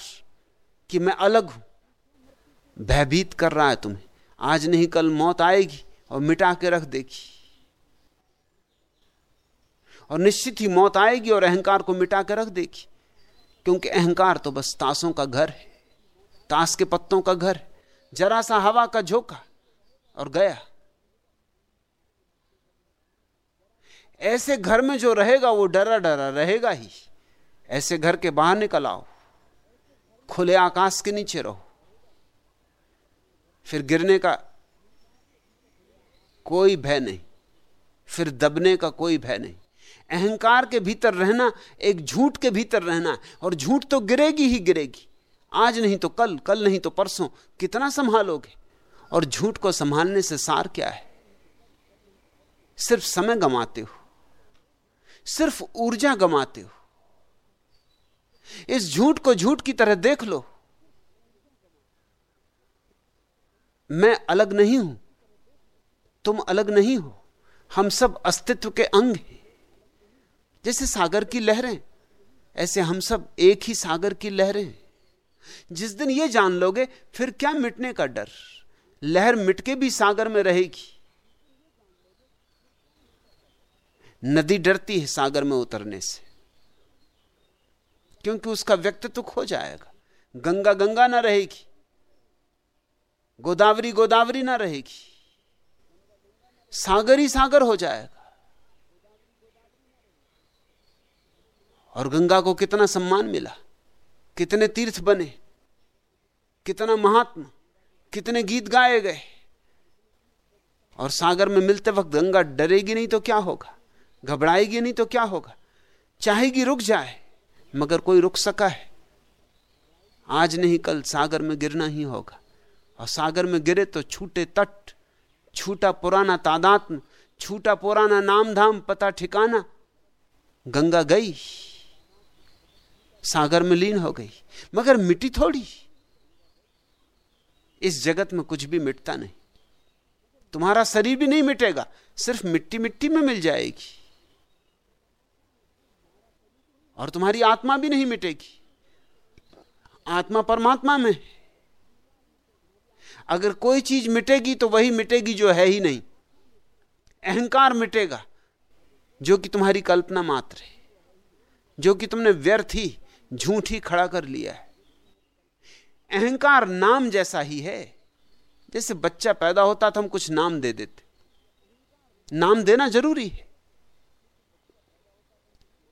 कि मैं अलग हूँ। भयभीत कर रहा है तुम्हें। आज नहीं, कल मौत आएगी और मिटा के रख देगी। और निश्चित ही मौत आएगी और अहंकार को मिटा के रख देगी। क्योंकि अहंकार तो बस ताशों का घर है। ताश के पत्तों का घर है। जरा सा हवा का झोंका और गया। ऐसे घर में जो रहेगा, वो डरा डरा रहेगा ही। ऐसे घर के बाहर निकल आओ, खुले आकाश के नीचे रहो। फिर गिरने का कोई भय नहीं, फिर दबने का कोई भय नहीं। अहंकार के भीतर रहना, एक झूठ के भीतर रहना, और झूठ तो गिरेगी ही गिरेगी। आज नहीं तो कल कल नहीं तो परसों। कितना संभालोगे? और झूठ को संभालने से सार क्या है? सिर्फ़ समय गमाते हो। सिर्फ़ ऊर्जा गमाते हो। इस झूठ को झूठ की तरह देख लो। मैं अलग नहीं हूँ। तुम अलग नहीं हो। हम सब अस्तित्व के अंग हैं। जैसे सागर की लहरें, ऐसे हम सब एक ही सागर की लहरें। हैं जिस दिन यह जान लोगे, फिर क्या मिटने का डर? लहर मिटके भी सागर में रहेगी। नदी डरती है सागर में उतरने से। क्योंकि उसका व्यक्तित्व खो जाएगा। गंगा गंगा ना रहेगी। गोदावरी गोदावरी ना रहेगी। सागर ही सागर हो जाएगा। और गंगा को कितना सम्मान मिला। कितने तीर्थ बने, कितना महात्मा, कितने गीत गाए गए। और सागर में मिलते वक्त गंगा डरेगी नहीं तो क्या होगा? घबराएगी नहीं तो क्या होगा? चाहेगी रुक जाए, मगर कोई रुक सका है। आज नहीं, कल सागर में गिरना ही होगा। और सागर में गिरे तो छूटे तट, छूटा पुराना तादात्म, छूटा पुराना नाम धाम पता ठिकाना। गंगा गई। सागर में लीन हो गई, मगर मिट्टी थोड़ी। इस जगत में कुछ भी मिटता नहीं। तुम्हारा शरीर भी नहीं मिटेगा, सिर्फ़ मिट्टी मिट्टी में मिल जाएगी। और तुम्हारी आत्मा भी नहीं मिटेगी। आत्मा परमात्मा में अगर कोई चीज़ मिटेगी तो वही मिटेगी जो है ही नहीं। अहंकार मिटेगा, जो कि तुम्हारी कल्पना मात्र है, जो कि तुमने व्यर्थ ही झूठ ही खड़ा कर लिया है। अहंकार नाम जैसा ही है। जैसे बच्चा पैदा होता तो हम कुछ नाम दे देते। नाम देना ज़रूरी है।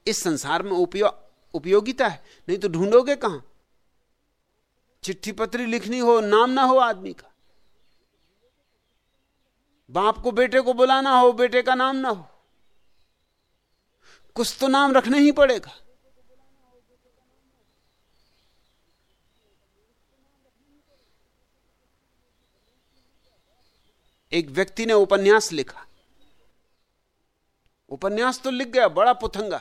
इस संसार में उपयो, उपयोगिता है। नहीं तो ढूंढोगे कहाँ? चिट्ठी पत्री लिखनी हो नाम ना हो आदमी का। बाप को बेटे को बुलाना हो बेटे का नाम ना हो। कुछ तो नाम रखना ही पड़ेगा। एक व्यक्ति ने उपन्यास लिखा। उपन्यास तो लिख गया, बड़ा पुथंगा,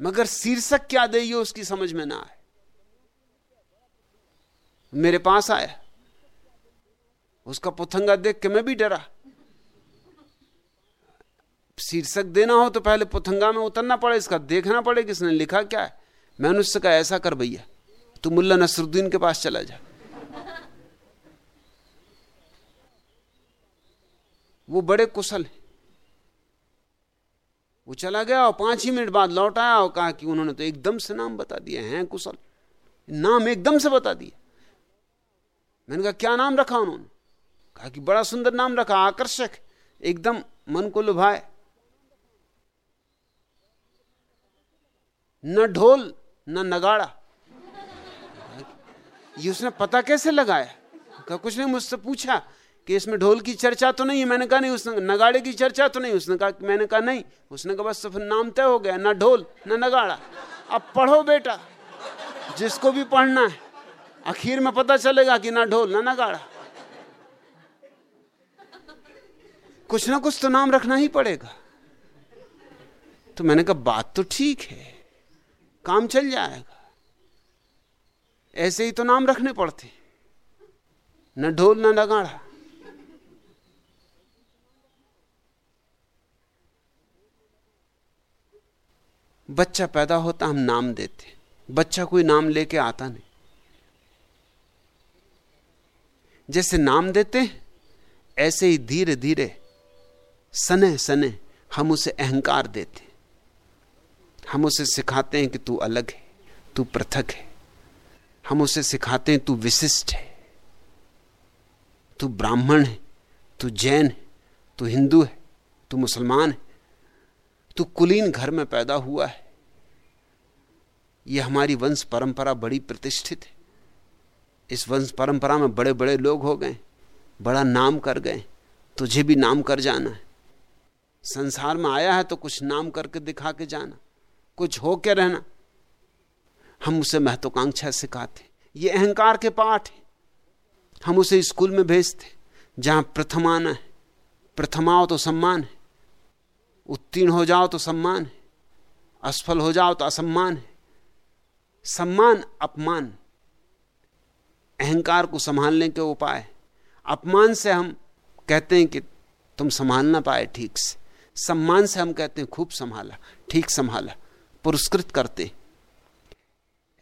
मगर शीर्षक क्या दे ये उसकी समझ में ना आए। मेरे पास आया। उसका पुथंगा देख के मैं भी डरा। शीर्षक देना हो तो पहले पुथंगा में उतरना पड़े, इसका देखना पड़े किसने लिखा क्या है। मैंने उससे कहा, ऐसा कर भैया, तू मुल्ला नसरुद्दीन के पास चला जा। वो बड़े कुशल हैं। वो चला गया और पाँच ही मिनट बाद लौट आया और कहा कि उन्होंने तो एकदम से नाम बता दिया हैं कुशल। नाम एकदम से बता दिया मैंने कहा, क्या नाम रखा उन्होंने? कहा कि बड़ा सुंदर नाम रखा, आकर्षक, एकदम मन को लुभाए। न ढोल, न नगाड़ा। ये उसने पता कैसे लगाया? कहा, कुछ नहीं, मुझसे पूछा। कि इसमें ढोल की चर्चा तो नहीं है। मैंने कहा, नहीं, उसने, नगाड़े की चर्चा तो नहीं। उसने कहा, मैंने कहा, नहीं। उसने कहा, बस फिर नाम तय हो गया, ना ढोल, ना नगाड़ा। अब पढ़ो बेटा, जिसको भी पढ़ना है। आखिर में पता चलेगा कि ना ढोल, ना नगाड़ा। कुछ ना कुछ तो नाम रखना ही पड़ेगा। तो मैंने कहा, बात तो ठीक है। काम चल जाएगा। ऐसे ही तो नाम रखने पड़ते। न ढोल, न नगाड़ा। बच्चा पैदा होता हम नाम देते बच्चा कोई नाम लेके आता नहीं। जैसे नाम देते ऐसे ही धीरे धीरे सने सने हम उसे अहंकार देते हम उसे सिखाते हैं कि तू अलग है, तू पृथक है। हम उसे सिखाते हैं, तू विशिष्ट है। तू ब्राह्मण है, तू जैन है, तू हिंदू है, तू मुसलमान है। तू कुलीन घर में पैदा हुआ है। यह हमारी वंश परंपरा बड़ी प्रतिष्ठित है। इस वंश परंपरा में बड़े बड़े लोग हो गए, बड़ा नाम कर गए, तुझे भी नाम कर जाना है। संसार में आया है तो कुछ नाम करके दिखा के जाना, कुछ हो के रहना। हम उसे महत्वाकांक्षा सिखाते ये अहंकार के पाठ है। हम उसे स्कूल में भेजते जहाँ प्रथम आना है। प्रथमाओ तो सम्मान है। उत्तीर्ण हो जाओ तो सम्मान है। असफल हो जाओ तो असम्मान है। सम्मान, अपमान, अहंकार को संभालने के उपाय अपमान से हम कहते हैं कि तुम संभाल ना पाए ठीक से। सम्मान से हम कहते हैं, खूब संभाला, ठीक संभाला, पुरस्कृत करते।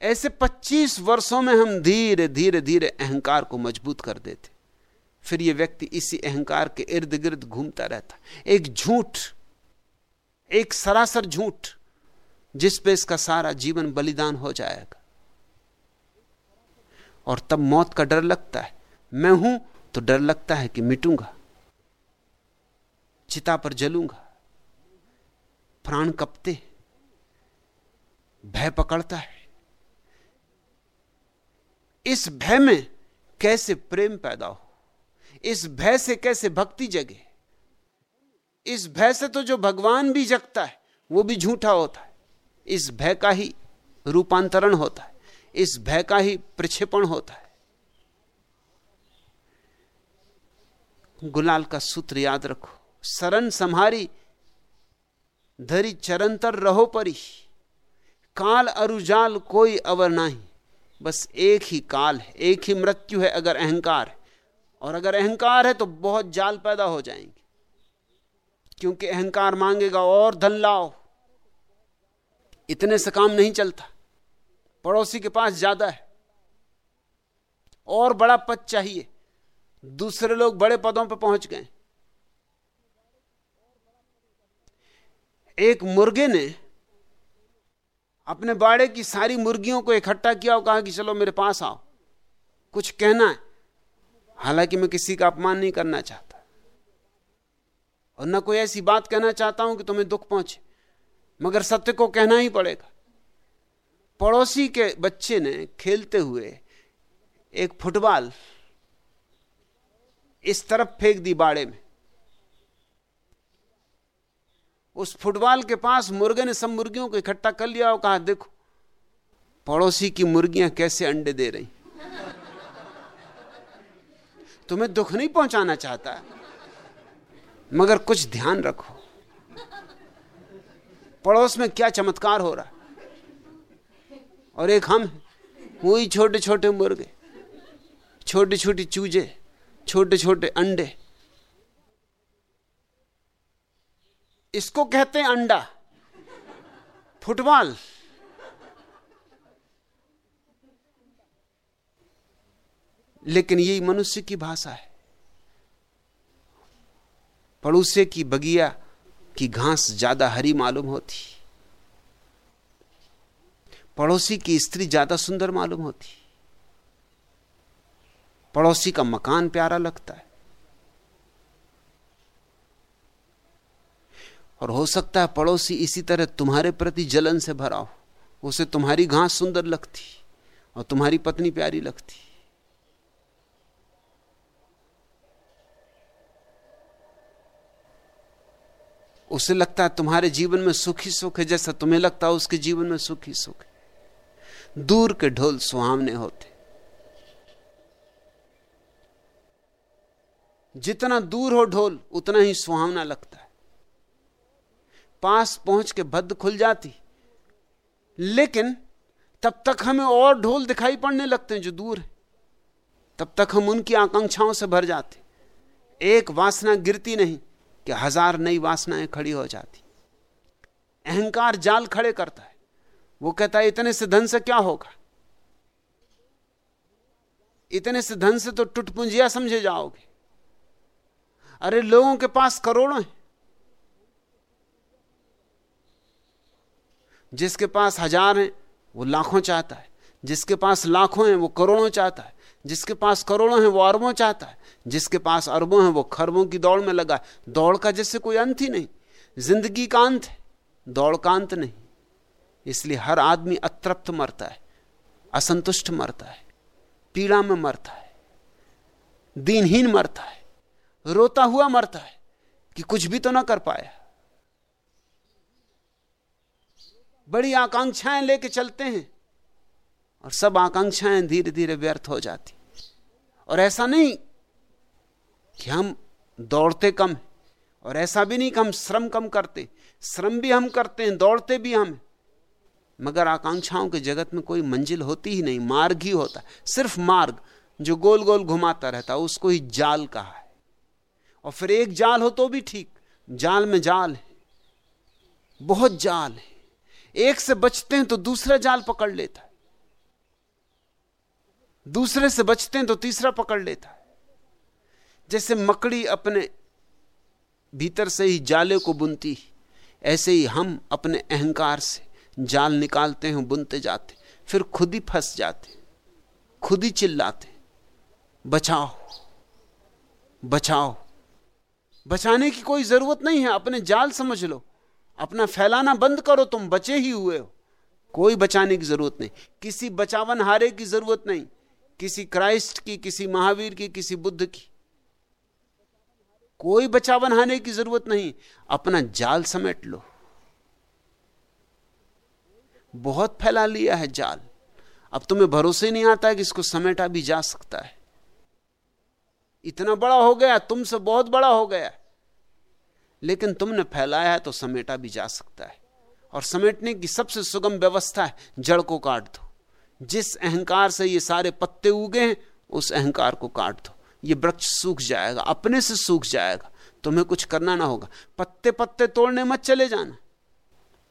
ऐसे 25 वर्षों में हम धीरे धीरे धीरे अहंकार को मज़बूत कर देते। फिर यह व्यक्ति इसी अहंकार के इर्द गिर्द घूमता रहता। एक झूठ एक सरासर झूठ जिस पे इसका सारा जीवन बलिदान हो जाएगा। और तब मौत का डर लगता है। मैं हूँ तो डर लगता है कि मिटूँगा, चिता पर जलूँगा, प्राण कपते, भय पकड़ता है। इस भय में कैसे प्रेम पैदा हो? इस भय से कैसे भक्ति जगे? इस भय से तो जो भगवान भी जगता है, वो भी झूठा होता है। इस भय का ही रूपांतरण होता है। इस भय का ही प्रक्षेपण होता है। गुलाल का सूत्र याद रखो। शरण संहारी, धरी चरंतर रहो परी। काल अरुजाल कोई अवर नहीं। बस एक ही काल है, एक ही मृत्यु है अगर अहंकार है। और अगर अहंकार है तो बहुत जाल पैदा हो जाएँगे। क्योंकि अहंकार मांगेगा और धन लाओ। इतने से काम नहीं चलता। पड़ोसी के पास ज़्यादा है। और बड़ा पद चाहिए। दूसरे लोग बड़े पदों पर पहुँच गए। एक मुर्गे ने अपने बाड़े की सारी मुर्गियों को इकट्ठा किया और कहा कि चलो मेरे पास आओ। कुछ कहना है। हालाँकि मैं किसी का अपमान नहीं करना चाहता। और न कोई ऐसी बात कहना चाहता हूँ कि तुम्हें दुख पहुँचे। मगर सत्य को कहना ही पड़ेगा। पड़ोसी के बच्चे ने खेलते हुए एक फुटबॉल इस तरफ़ फेंक दी बाड़े में। उस फुटबॉल के पास मुर्गे ने सब मुर्गियों को इकट्ठा कर लिया और कहा, देखो, पड़ोसी की मुर्गियाँ कैसे अंडे दे रही तुम्हें दुख नहीं पहुंचाना चाहता। मगर कुछ ध्यान रखो। पड़ोस में क्या चमत्कार हो रहा? और एक हम वही छोटे छोटे मुर्गे छोटी छोटी चूजे छोटे छोटे अंडे। इसको कहते हैं अंडा। फुटबॉल। लेकिन यही मनुष्य की भाषा है। पड़ोसे की बगिया की घास ज़्यादा हरी मालूम होती। पड़ोसी की स्त्री ज़्यादा सुंदर मालूम होती। पड़ोसी का मकान प्यारा लगता है। और हो सकता है पड़ोसी इसी तरह तुम्हारे प्रति जलन से भरा हो। उसे तुम्हारी घास सुंदर लगती और तुम्हारी पत्नी प्यारी लगती। उसे लगता है तुम्हारे जीवन में सुखी सुख है, जैसा तुम्हें लगता है उसके जीवन में सुखी सुख है। दूर के ढोल सुहावने होते। जितना दूर हो ढोल, उतना ही सुहावना लगता है। पास पहुँच के भद्द खुल जाती। लेकिन तब तक हमें और ढोल दिखाई पड़ने लगते हैं जो दूर है। तब तक हम उनकी आकांक्षाओं से भर जाते। एक वासना गिरती नहीं। कि हज़ार नई वासनाएँ खड़ी हो जाती। अहंकार जाल खड़े करता है। वो कहता है, इतने से धन से क्या होगा? इतने से धन से तो टुटपुंजिया समझे जाओगे। अरे, लोगों के पास करोड़ों हैं। जिसके पास हज़ार हैं, वो लाखों चाहता है। जिसके पास लाखों हैं, वो करोड़ों चाहता है। जिसके पास करोड़ों हैं, वो अरबों चाहता है। जिसके पास अरबों हैं, वो खरबों की दौड़ में लगा है। दौड़ का जैसे कोई अंत ही नहीं। ज़िंदगी का अंत है, दौड़ का अंत नहीं। इसलिए हर आदमी अतृप्त मरता है, असंतुष्ट मरता है, पीड़ा में मरता है, दीनहीन मरता है, रोता हुआ मरता है कि कुछ भी तो ना कर पाया। बड़ी आकांक्षाएँ लेके चलते हैं। और सब आकांक्षाएँ धीरे धीरे व्यर्थ हो जाती। और ऐसा नहीं कि हम दौड़ते कम हैं, और ऐसा भी नहीं कि हम श्रम कम करते। श्रम भी हम करते हैं, दौड़ते भी हम मगर आकांक्षाओं के जगत में कोई मंजिल होती ही नहीं, मार्ग ही होता। सिर्फ़ मार्ग जो गोल गोल घुमाता रहता, उसको ही जाल कहा है। और फिर एक जाल हो तो भी ठीक, जाल में जाल है। बहुत जाल है। एक से बचते हैं तो दूसरा जाल पकड़ लेता है। दूसरे से बचते हैं तो तीसरा पकड़ लेता है। जैसे मकड़ी अपने भीतर से ही जाले को बुनती ऐसे ही हम अपने अहंकार से जाल निकालते हैं, बुनते जाते फिर खुद ही फंस जाते खुद ही चिल्लाते बचाओ बचाओ। बचाने की कोई ज़रूरत नहीं है, अपने जाल समझ लो, अपना फैलाना बंद करो, तुम बचे ही हुए हो, कोई बचाने की ज़रूरत नहीं, किसी बचावन हारे की ज़रूरत नहीं। किसी क्राइस्ट की, किसी महावीर की, किसी बुद्ध की। कोई बचावन हारे की ज़रूरत नहीं, अपना जाल समेट लो। बहुत फैला लिया है जाल। अब तुम्हें भरोसे नहीं आता कि इसको समेटा भी जा सकता है। इतना बड़ा हो गया, तुमसे बहुत बड़ा हो गया। लेकिन तुमने फैलाया है तो समेटा भी जा सकता है। और समेटने की सबसे सुगम व्यवस्था है, जड़ को काट दो। जिस अहंकार से ये सारे पत्ते उगे हैं, उस अहंकार को काट दो। ये वृक्ष सूख जाएगा, अपने से सूख जाएगा। तुम्हें कुछ करना ना होगा। पत्ते पत्ते तोड़ने मत चले जाना।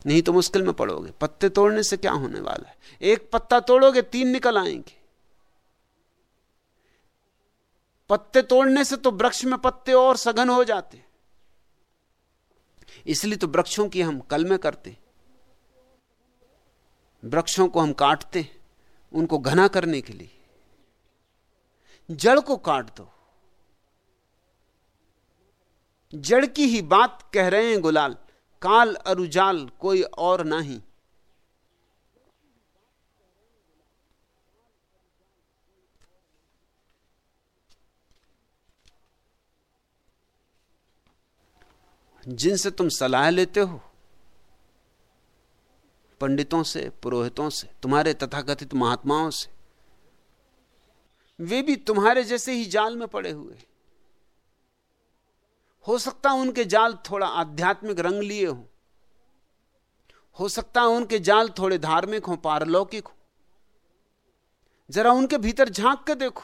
नहीं तो मुश्किल में पड़ोगे। पत्ते तोड़ने से क्या होने वाला है? एक पत्ता तोड़ोगे, तीन निकल आएँगे। पत्ते तोड़ने से तो वृक्ष में पत्ते और सघन हो जाते। इसलिए तो वृक्षों की हम कल में करते। वृक्षों को हम काटते। उनको घना करने के लिए। जड़ को काट दो। जड़ की ही बात कह रहे हैं गुलाल, काल अरुजाल कोई और नहीं। जिनसे तुम सलाह लेते हो पंडितों से, पुरोहितों से, तुम्हारे तथाकथित महात्माओं से। वे भी तुम्हारे जैसे ही जाल में पड़े हुए। हो सकता है उनके जाल थोड़ा आध्यात्मिक रंग लिए हो। हो सकता है उनके जाल थोड़े धार्मिक हो, पारलौकिक हो। जरा उनके भीतर झाँक के देखो।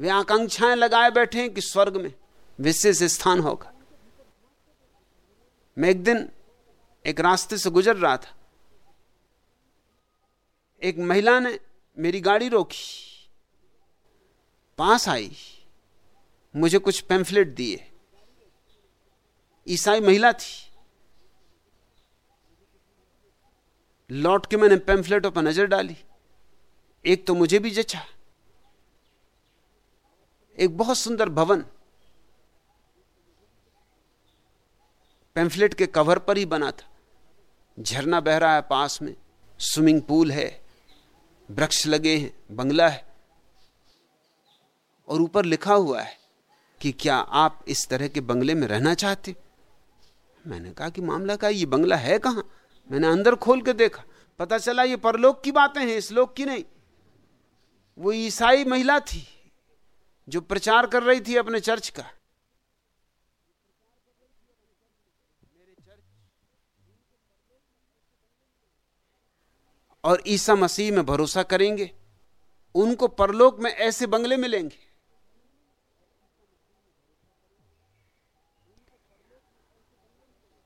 वे आकांक्षाएँ लगाए बैठे हैं कि स्वर्ग में विशेष स्थान होगा। मैं एक दिन एक रास्ते से गुजर रहा था। एक महिला ने मेरी गाड़ी रोकी। पास आई। मुझे कुछ पैम्फलेट दिए। ईसाई महिला थी। लौट के मैंने पैम्फलेटों पर नज़र डाली। एक तो मुझे भी जचा। एक बहुत सुंदर भवन। पैम्फलेट के कवर पर ही बना था। झरना बह रहा है पास में। स्विमिंग पूल है। वृक्ष लगे हैं, बंगला है। और ऊपर लिखा हुआ है कि क्या आप इस तरह के बंगले में रहना चाहते? मैंने कहा कि मामला का ये बंगला है कहाँ? मैंने अंदर खोल के देखा। पता चला ये परलोक की बातें हैं, इस लोक की नहीं। वो ईसाई महिला थी जो प्रचार कर रही थी अपने चर्च का। और ईसा मसीह में भरोसा करेंगे, उनको परलोक में ऐसे बंगले मिलेंगे।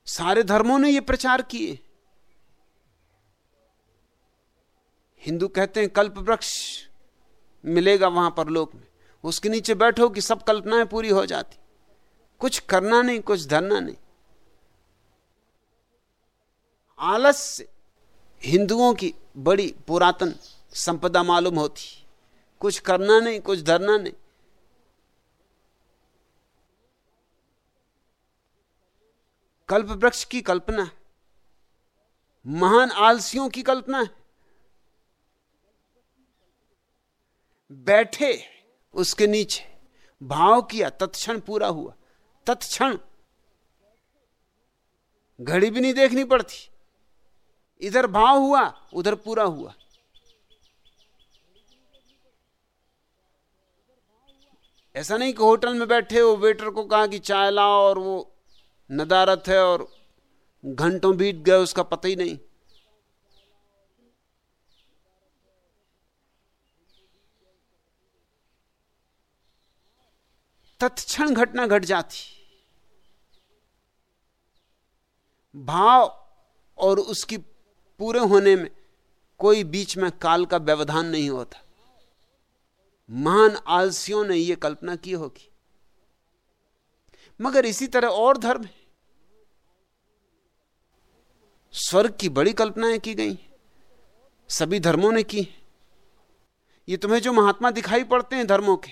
सारे धर्मों ने यह प्रचार किए। हिंदू कहते हैं, कल्प वृक्ष मिलेगा वहाँ परलोक में। उसके नीचे बैठो कि सब कल्पनाएँ पूरी हो जाती। कुछ करना नहीं, कुछ धरना नहीं। आलस से हिंदुओं की बड़ी पुरातन संपदा मालूम होती। कुछ करना नहीं, कुछ धरना नहीं। कल्प वृक्ष की कल्पना महान आलसियों की कल्पना बैठे उसके नीचे, भाव किया, तत्क्षण पूरा हुआ। तत्क्षण घड़ी भी नहीं देखनी पड़ती। इधर भाव हुआ, उधर पूरा हुआ। ऐसा नहीं कि होटल में बैठे हो, वेटर को कहा कि चाय लाओ और वो नदारत है और घंटों बीत गए, उसका पता ही नहीं। तत्क्षण घटना घट गट जाती। भाव और उसकी पूरे होने में कोई बीच में काल का व्यवधान नहीं होता। महान आलसियों ने यह कल्पना की होगी। मगर इसी तरह और धर्म है। स्वर्ग की बड़ी कल्पनाएँ की गई, सभी धर्मों ने की। ये तुम्हें जो महात्मा दिखाई पड़ते हैं धर्मों के,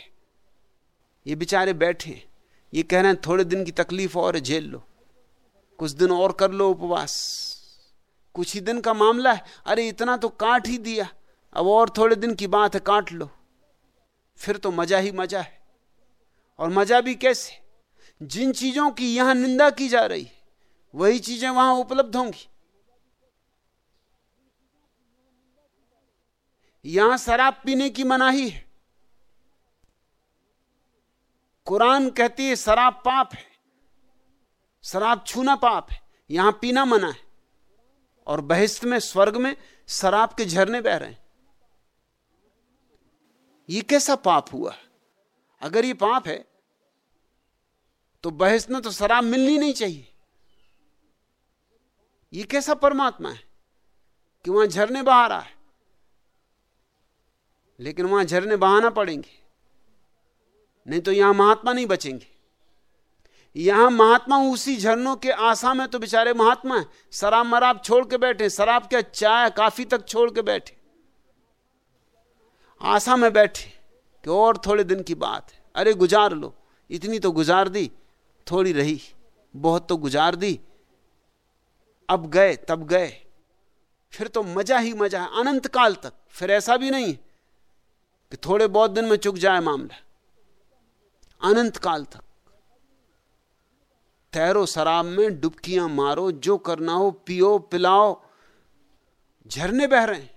ये बेचारे बैठे ये कह रहे हैं, थोड़े दिन की तकलीफ़ और झेल लो, कुछ दिन और कर लो उपवास। कुछ ही दिन का मामला है। अरे, इतना तो काट ही दिया। अब और थोड़े दिन की बात है, काट लो। फिर तो मज़ा ही मज़ा है। और मज़ा भी कैसे? जिन चीज़ों की यहाँ निंदा की जा रही है वही चीज़ें वहाँ उपलब्ध होंगी। यहाँ शराब पीने की मनाही है। कुरान कहती है, शराब पाप है। शराब छूना पाप है। यहाँ पीना मना है। और बहिस्त में, स्वर्ग में शराब के झरने बह रहे हैं। ये कैसा पाप हुआ? अगर ये पाप है तो बहस में तो शराब मिलनी नहीं चाहिए। ये कैसा परमात्मा है कि वहाँ झरने बहा रहा है? लेकिन वहाँ झरने बहाना पड़ेंगे, नहीं तो यहाँ महात्मा नहीं बचेंगे। यहाँ महात्मा उसी झरनों के आशा में तो बेचारे महात्मा है। शराब मराब छोड़ के बैठे शराब क्या चाय काफ़ी तक छोड़ के बैठे आशा में बैठे कि और थोड़े दिन की बात है। अरे गुजार लो। इतनी तो गुजार दी, थोड़ी रही। बहुत तो गुजार दी। अब गए, तब गए। फिर तो मज़ा ही मज़ा है। अनंत काल तक। फिर ऐसा भी नहीं कि थोड़े बहुत दिन में चुक जाए मामला। अनंत काल तक। तैरो, शराब में डुबकियाँ मारो, जो करना हो पियो, पिलाओ। झरने बह रहे हैं।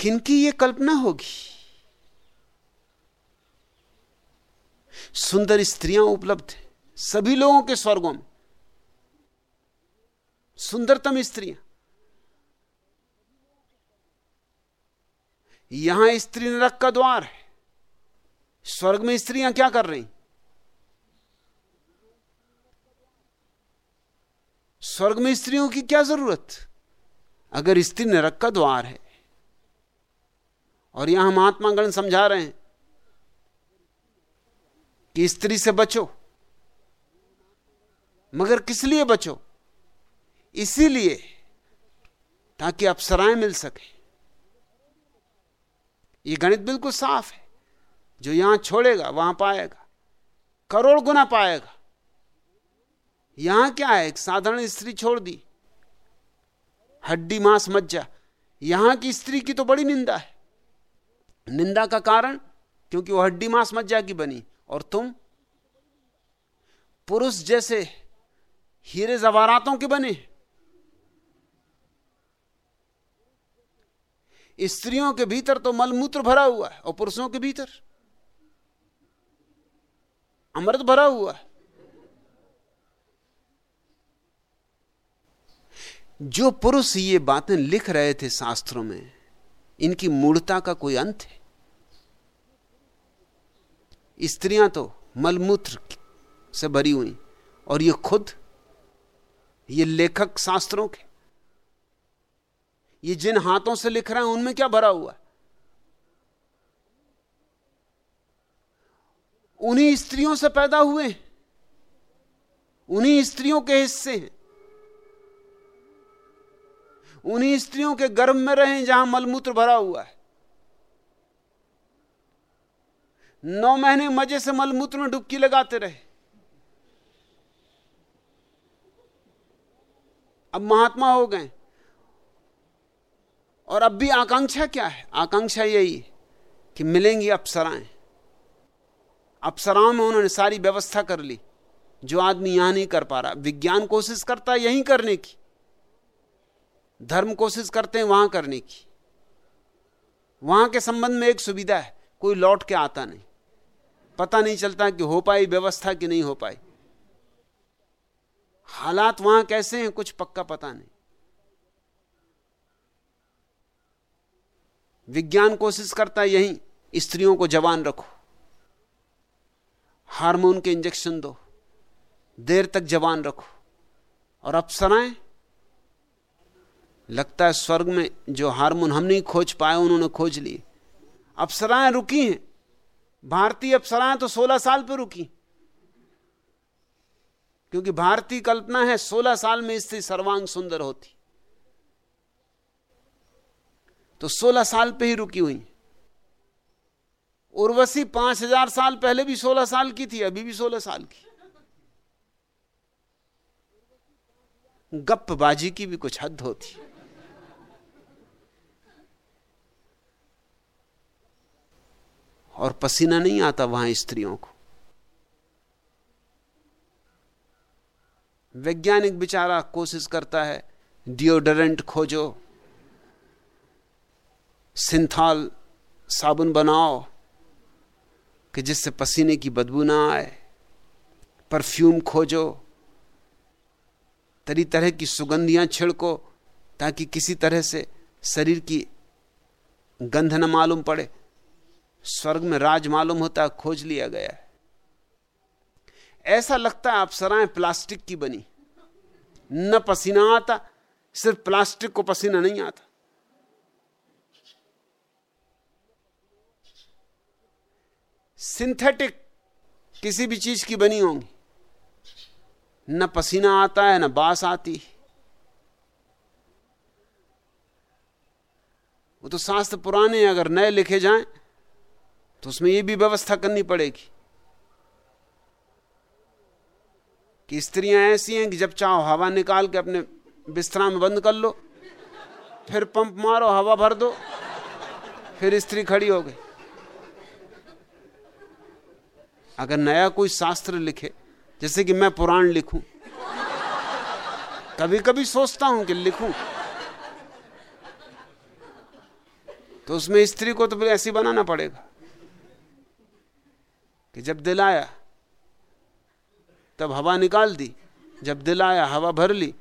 किनकी ये कल्पना होगी? सुंदर स्त्रियाँ उपलब्ध हैं, सभी लोगों के स्वर्गों में। सुंदरतम स्त्रियाँ। यहाँ स्त्री नरक का द्वार है। स्वर्ग में स्त्रियाँ क्या कर रही? स्वर्ग में स्त्रियों की क्या ज़रूरत? अगर स्त्री नरक का द्वार है, और यहाँ महात्मा गण समझा रहे हैं कि स्त्री से बचो, मगर किस लिए बचो? इसीलिए ताकि अप्सराएँ मिल सके। ये गणित बिल्कुल साफ़ है। जो यहाँ छोड़ेगा, वहाँ पाएगा। करोड़ गुना पाएगा। यहाँ क्या है? एक साधारण स्त्री छोड़ दी। हड्डी मांस मज्जा यहाँ की स्त्री की तो बड़ी निंदा है। निंदा का कारण? क्योंकि वो हड्डी मांस मज्जा की बनी। और तुम? पुरुष जैसे हीरे जवारातों के बने। स्त्रियों के भीतर तो मलमूत्र भरा हुआ है और पुरुषों के भीतर। अमृत भरा हुआ है। जो पुरुष ये बातें लिख रहे थे शास्त्रों में, इनकी मूर्ता का कोई अंत है? स्त्रियाँ तो मलमूत्र से भरी हुई, और ये खुद, ये लेखक शास्त्रों के। ये जिन हाथों से लिख रहे हैं, उनमें क्या भरा हुआ है? उन्हीं स्त्रियों से पैदा हुए। उन्हीं स्त्रियों के हिस्से। हैं उन्हीं स्त्रियों के गर्भ में रहे जहाँ मलमूत्र भरा हुआ है। नौ महीने मज़े से मलमूत्र में डुबकी लगाते रहे। अब महात्मा हो गए। और अब भी आकांक्षा क्या है? आकांक्षा यही कि मिलेंगी अप्सराएँ। अप्सराओं में उन्होंने सारी व्यवस्था कर ली, जो आदमी यहाँ नहीं कर पा रहा। विज्ञान कोशिश करता है यहीं करने की। धर्म कोशिश करते हैं वहाँ करने की। वहाँ के संबंध में एक सुविधा है, कोई लौट के आता नहीं। पता नहीं चलता कि हो पाई व्यवस्था कि नहीं हो पाई। हालात वहाँ कैसे हैं, कुछ पक्का पता नहीं। विज्ञान कोशिश करता है यही, स्त्रियों को जवान रखो। हार्मोन के इंजेक्शन दो। देर तक जवान रखो। और अप्सराएँ लगता है स्वर्ग में जो हार्मोन हम नहीं खोज पाए, उन्होंने खोज लिए अप्सराएँ रुकी हैं। भारतीय अप्सराएँ तो 16 साल पर रुकी। क्योंकि भारतीय कल्पना है 16 साल में स्त्री सर्वांग सुंदर होती। तो 16 साल पे ही रुकी हुई। उर्वशी पाँच हज़ार साल पहले भी 16 साल की थी, अभी भी 16 साल की। गप्पबाजी की भी कुछ हद होती। और पसीना नहीं आता वहाँ स्त्रियों को। वैज्ञानिक बेचारा कोशिश करता है, डिओडरेंट खोजो, सिंथाल साबुन बनाओ। कि जिससे पसीने की बदबू ना आए, परफ्यूम खोजो, तरी तरह की सुगंधियाँ छिड़को, ताकि किसी तरह से शरीर की गंध न मालूम पड़े। स्वर्ग में राज मालूम होता, खोज लिया गया है। ऐसा लगता है अप्सराएँ प्लास्टिक की बनी। न पसीना आता, सिर्फ़ प्लास्टिक को पसीना नहीं आता। सिंथेटिक किसी भी चीज़ की बनी होंगी। न पसीना आता है, न बास आती वो तो शास्त्र पुराने अगर नए लिखे जाएँ तो उसमें यह भी व्यवस्था करनी पड़ेगी कि स्त्रियाँ ऐसी हैं कि जब चाहो हवा निकाल के अपने बिस्तरा में बंद कर लो, फिर पंप मारो, हवा भर दो, फिर स्त्री खड़ी हो गई। अगर नया कोई शास्त्र लिखे, जैसे कि मैं पुराण लिखूं कभी कभी सोचता हूँ कि लिखूं। तो उसमें स्त्री को तो फिर ऐसी बनाना पड़ेगा कि जब दिल आया, तब हवा निकाल दी, जब दिल आया, हवा भर ली,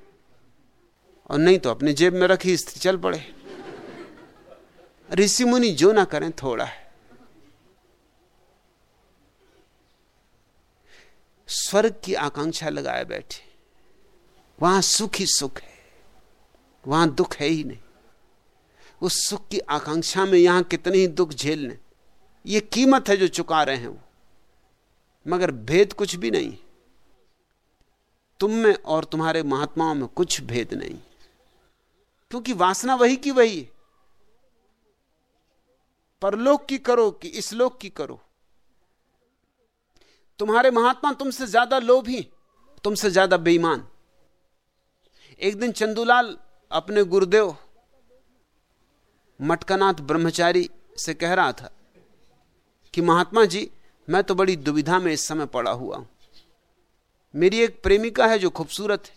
और नहीं तो अपनी जेब में रखी, स्त्री चल पड़े। ऋषि मुनि जो ना करें, थोड़ा है। स्वर्ग की आकांक्षा लगाए बैठे। वहाँ सुख ही सुख है, वहाँ दुख है ही नहीं। उस सुख की आकांक्षा में यहाँ कितने ही दुख झेलने ये कीमत है जो चुका रहे हैं वो। मगर भेद कुछ भी नहीं। तुम में और तुम्हारे महात्माओं में कुछ भेद नहीं। क्योंकि वासना वही की वही है। परलोक की करो कि इस लोक की करो। तुम्हारे महात्मा तुमसे ज़्यादा लोभी तुमसे ज़्यादा बेईमान। एक दिन चंदूलाल अपने गुरुदेव मटकानाथ ब्रह्मचारी से कह रहा था कि महात्मा जी, मैं तो बड़ी दुविधा में इस समय पड़ा हुआ हूँ। मेरी एक प्रेमिका है जो खूबसूरत है,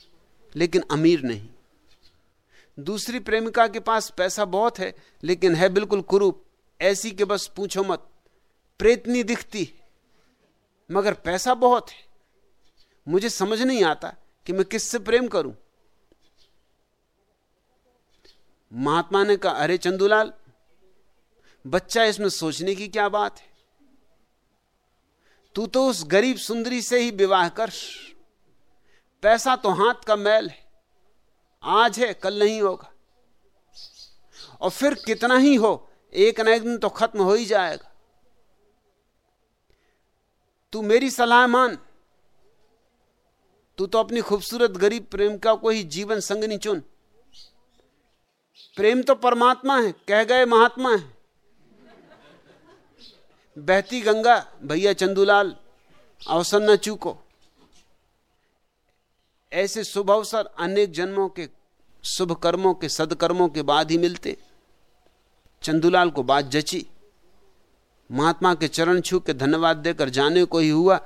लेकिन अमीर नहीं। दूसरी प्रेमिका के पास पैसा बहुत है, लेकिन है बिल्कुल कुरूप। ऐसी के बस पूछो मत, प्रेतनी दिखती मगर पैसा बहुत है। मुझे समझ नहीं आता कि मैं किससे प्रेम करूँ। महात्मा ने कहा, अरे चंदूलाल, बच्चा, इसमें सोचने की क्या बात है? तू तो उस गरीब सुंदरी से ही विवाह कर पैसा तो हाथ का मैल है। आज है, कल नहीं होगा। और फिर कितना ही हो, एक ना एक दिन तो खत्म हो ही जाएगा। तू मेरी सलाह मान। तू तो अपनी खूबसूरत गरीब प्रेमिका को ही जीवन संगनी चुन। प्रेम तो परमात्मा है, कह गए महात्मा है। बहती गंगा, भैया चंदूलाल, अवसर न चूको। ऐसे शुभ अवसर अनेक जन्मों के, शुभ कर्मों के, सदकर्मों के बाद ही मिलते। चंदूलाल को बात जची। महात्मा के चरण छू के धन्यवाद देकर जाने को ही हुआ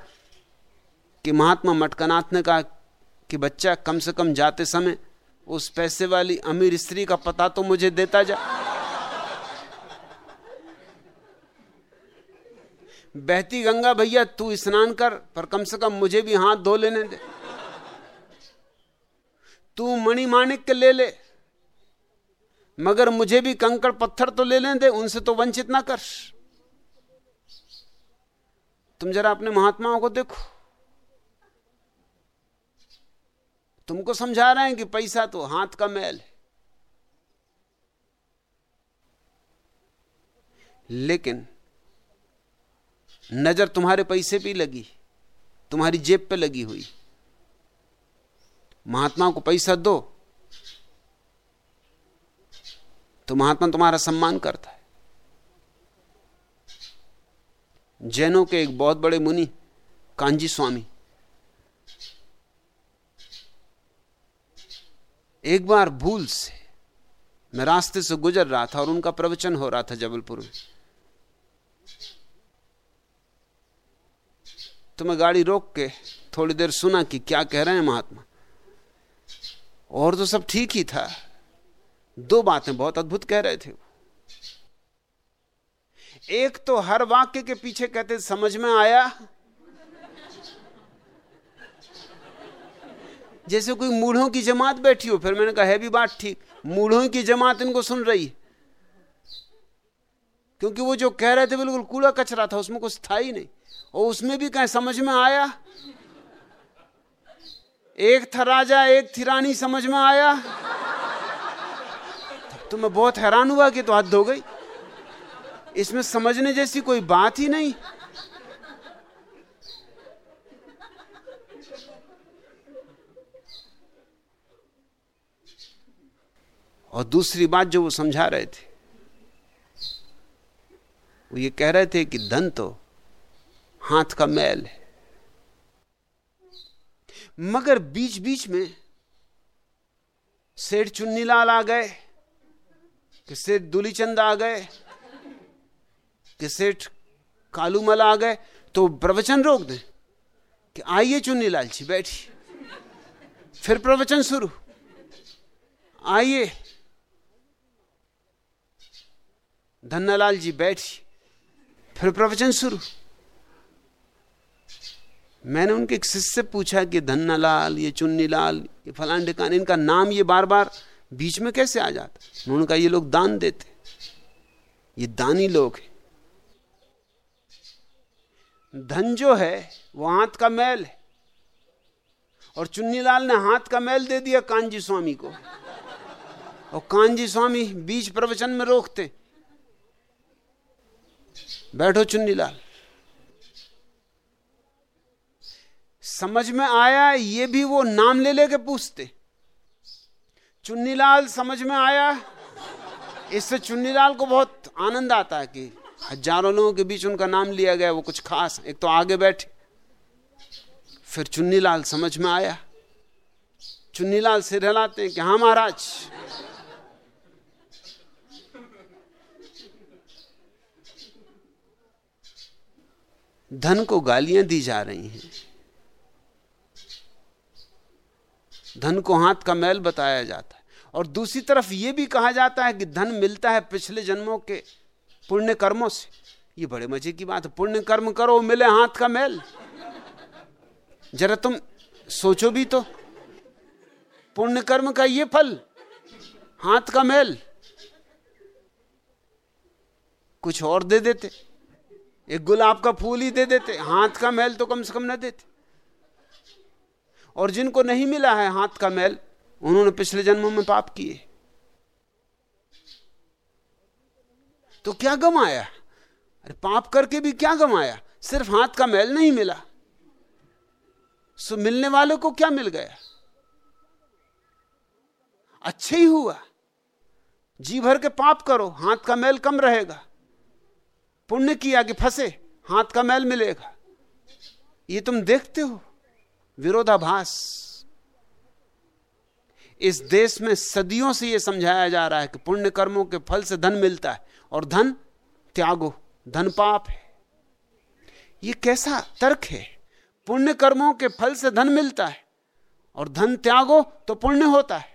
कि महात्मा मटकनाथ ने कहा कि बच्चा, कम से कम जाते समय उस पैसे वाली अमीर स्त्री का पता तो मुझे देता जा। बहती गंगा भैया, तू स्नान कर, पर कम से कम मुझे भी हाथ धो लेने दे। तू मणि माणिक के ले ले, मगर मुझे भी कंकड़ पत्थर तो ले लेने दे, उनसे तो वंचित ना कर। तुम जरा अपने महात्माओं को देखो। तुमको समझा रहे हैं कि पैसा तो हाथ का मैल है। लेकिन नज़र तुम्हारे पैसे पे लगी, तुम्हारी जेब पे लगी हुई। महात्मा को पैसा दो तो महात्मा तुम्हारा सम्मान करता है। जैनों के एक बहुत बड़े मुनि, कांजी स्वामी। एक बार भूल से मैं रास्ते से गुजर रहा था और उनका प्रवचन हो रहा था जबलपुर में। तो मैं गाड़ी रोक के थोड़ी देर सुना कि क्या कह रहे हैं महात्मा। और तो सब ठीक ही था। दो बातें बहुत अद्भुत कह रहे थे एक तो हर वाक्य के पीछे कहते, समझ में आया? जैसे कोई मूढ़ों की जमात बैठी हो, फिर मैंने कहा, है भी बात ठीक। मूढ़ों की जमात इनको सुन रही क्योंकि वो जो कह रहे थे, बिल्कुल कूड़ा कचरा था, उसमें कुछ था ही नहीं। और उसमें भी कहीं, समझ में आया? एक था राजा, एक थी रानी, समझ में आया? तो मैं बहुत हैरान हुआ कि तो हद धो गई। इसमें समझने जैसी कोई बात ही नहीं। और दूसरी बात जो वो समझा रहे थे, वो ये कह रहे थे कि धन तो हाथ का मैल है। मगर बीच बीच में सेठ चुन्नीलाल आ गए, कि सेठ दुलीचंद आ गए कि सेठ कालूमल आ गए तो प्रवचन रोक दें कि आइए चुन्नीलाल जी बैठिए फिर प्रवचन शुरू। आइए। धन्नालाल जी बैठिए फिर प्रवचन शुरू। मैंने उनके एक शिष्य से पूछा कि धन्नालाल ये चुन्नीलाल ये फलान ढिकान इनका नाम ये बार बार बीच में कैसे आ जाता? उन्होंने कहा, ये लोग दान देते। ये दानी लोग हैं। धन जो है, वो हाथ का मैल है। और चुन्नीलाल ने हाथ का मैल दे दिया कांजी स्वामी को। और कांजी स्वामी बीच प्रवचन में रोकते। बैठो चुन्नीलाल। समझ में आया, ये भी वो नाम ले लेके पूछते। चुन्नीलाल समझ में आया, इससे चुन्नीलाल को बहुत आनंद आता है कि हज़ारों लोगों के बीच उनका नाम लिया गया, वो कुछ खास, एक तो आगे बैठे। फिर चुन्नीलाल समझ में आया। चुन्नीलाल सिर हिलाते हैं कि हाँ महाराज। धन को गालियाँ दी जा रही हैं। धन को हाथ का मैल बताया जाता है। और दूसरी तरफ़ यह भी कहा जाता है कि धन मिलता है पिछले जन्मों के। पुण्य कर्मों से। ये बड़े मज़े की बात है पुण्य कर्म करो, मिले हाथ का मैल। जरा तुम सोचो भी तो। पुण्य कर्म का ये फल, हाथ का मैल। कुछ और दे देते। एक गुलाब का फूल ही दे देते। हाथ का मैल तो कम से कम ना देते। और जिनको नहीं मिला है हाथ का मैल, उन्होंने पिछले जन्मों में पाप किए। तो क्या गमाया? अरे पाप करके भी क्या गमाया? सिर्फ़ हाथ का मैल नहीं मिला। सो मिलने वाले को क्या मिल गया? अच्छे ही हुआ। जी भर के पाप करो, हाथ का मैल कम रहेगा। पुण्य किया कि फंसे, हाथ का मैल मिलेगा। ये तुम देखते हो, विरोधाभास। इस देश में सदियों से यह समझाया जा रहा है कि पुण्य कर्मों के फल से धन मिलता है। और धन त्यागो, धन पाप है। यह कैसा तर्क है? पुण्य कर्मों के फल से धन मिलता है और धन त्यागो तो पुण्य होता है।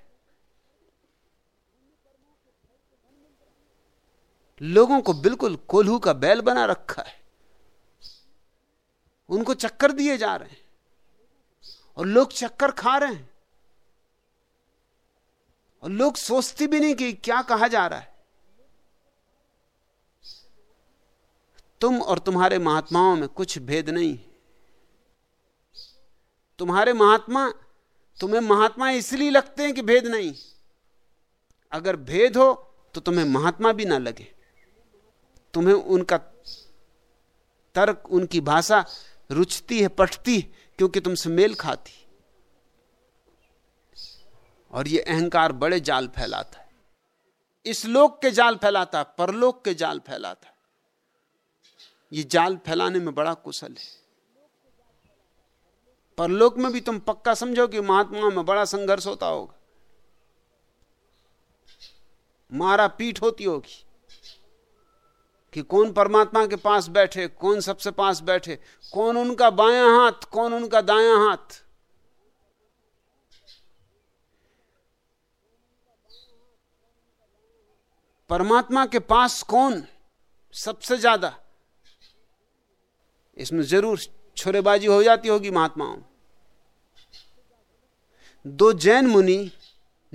लोगों को बिल्कुल कोल्हू का बैल बना रखा है। उनको चक्कर दिए जा रहे हैं और लोग चक्कर खा रहे हैं और लोग सोचते भी नहीं कि क्या कहा जा रहा है। तुम और तुम्हारे महात्माओं में कुछ भेद नहीं। तुम्हारे महात्मा, तुम्हें महात्मा इसलिए लगते हैं कि भेद नहीं। अगर भेद हो तो तुम्हें महात्मा भी ना लगे। तुम्हें उनका तर्क, उनकी भाषा रुचती है, पटती क्योंकि तुमसे मेल खाती। और यह अहंकार बड़े जाल फैलाता है। इस लोक के जाल फैलाता परलोक के जाल फैलाता यह जाल फैलाने में बड़ा कुशल है। परलोक में भी तुम पक्का समझो कि महात्मा में बड़ा संघर्ष होता होगा। मारा पीठ होती होगी कि कौन परमात्मा के पास बैठे, कौन सबसे पास बैठे, कौन उनका बायां हाथ, कौन उनका दायां हाथ। परमात्मा के पास कौन सबसे ज़्यादा इसमें ज़रूर छोरेबाजी हो जाती होगी महात्माओं। दो जैन मुनि,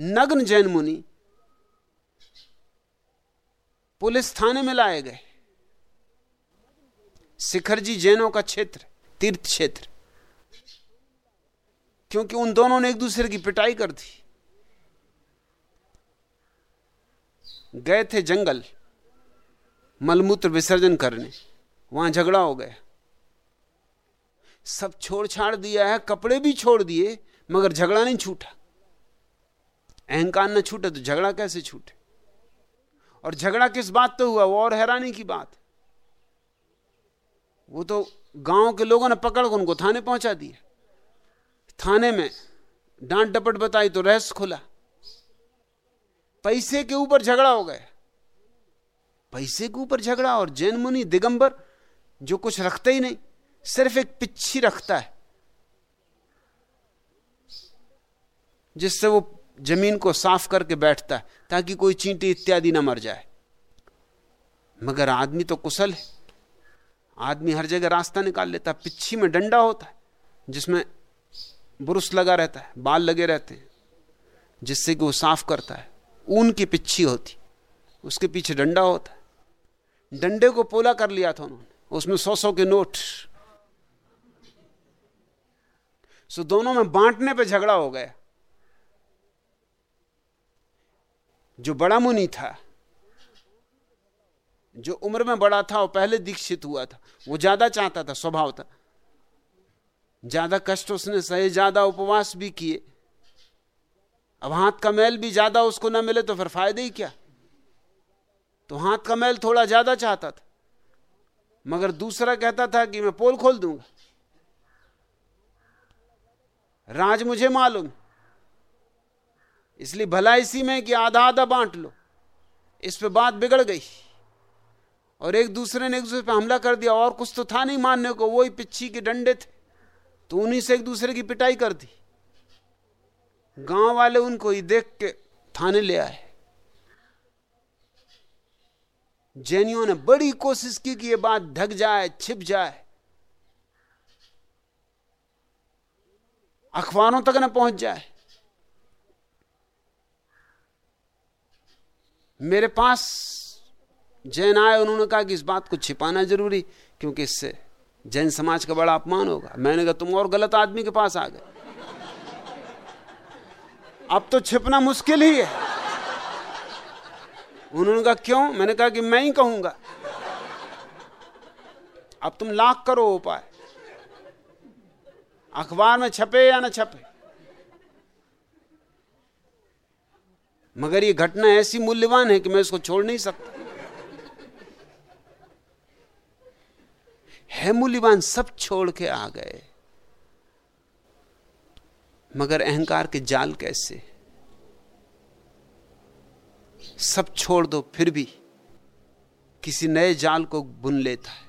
नग्न जैन मुनि पुलिस थाने में लाए गए। शिखर जी जैनों का क्षेत्र, तीर्थ क्षेत्र। क्योंकि उन दोनों ने एक दूसरे की पिटाई कर दी। गए थे जंगल, मलमूत्र विसर्जन करने। वहाँ झगड़ा हो गया। सब छोड़ छाड़ दिया है, कपड़े भी छोड़ दिए, मगर झगड़ा नहीं छूटा। अहंकार न छूटे तो झगड़ा कैसे छूटे? और झगड़ा किस बात तो हुआ? वो और हैरानी की बात। वो तो गाँव के लोगों ने पकड़ कर उनको थाने पहुँचा दिया। थाने में डांट डपट बताई तो रहस्य खुला। पैसे के ऊपर झगड़ा हो गया। पैसे के ऊपर झगड़ा और जैन मुनि दिगंबर जो कुछ रखते ही नहीं। सिर्फ़ एक पिच्छी रखता है, जिससे वो ज़मीन को साफ़ करके बैठता है, ताकि कोई चींटी इत्यादि ना मर जाए। मगर आदमी तो कुशल है। आदमी हर जगह रास्ता निकाल लेता है, पिच्छी में डंडा होता है, जिसमें बुरुस लगा रहता है, बाल लगे रहते हैं, जिससे कि वो साफ़ करता है। ऊन की पिच्छी होती, उसके पीछे डंडा होता है। डंडे को पोला कर लिया था उन्होंने, उसमें सौ सौ के नोट सो दोनों में बांटने पे झगड़ा हो गया। जो बड़ा मुनि था, जो उम्र में बड़ा था और पहले दीक्षित हुआ था। वो ज़्यादा चाहता था, स्वभाव था। ज़्यादा कष्ट उसने सहे, ज़्यादा उपवास भी किए। अब हाथ का मैल भी ज़्यादा उसको ना मिले तो फिर फ़ायदे ही क्या? तो हाथ का मैल थोड़ा ज़्यादा चाहता था। मगर दूसरा कहता था कि मैं पोल खोल दूँगा। राज मुझे मालूम। इसलिए भला इसी में कि आधा आधा बांट लो। इस पे बात बिगड़ गई। और एक दूसरे ने एक दूसरे पे हमला कर दिया। और कुछ तो था नहीं मानने को। वही पिच्छी के डंडे थे। तो उन्हीं से एक दूसरे की पिटाई कर दी। गाँव वाले उनको ही देख के थाने ले आए। जैनियों ने बड़ी कोशिश की कि यह बात ढक जाए, छिप जाए। अखबारों तक न पहुँच जाए। मेरे पास जैन आए, उन्होंने कहा कि इस बात को छिपाना ज़रूरी, क्योंकि इससे जैन समाज का बड़ा अपमान होगा। मैंने कहा, तुम और गलत आदमी के पास आ गए। अब तो छिपना मुश्किल ही है। उन्होंने कहा, क्यों? मैंने कहा कि मैं ही कहूँगा। अब तुम लाख करो उपाय। अखबार में छपे या ना छपे? मगर ये घटना ऐसी मूल्यवान है कि मैं इसको छोड़ नहीं सकता। है मूल्यवान, सब छोड़ के आ गए। मगर अहंकार के जाल कैसे? सब छोड़ दो, फिर भी किसी नए जाल को बुन लेता है।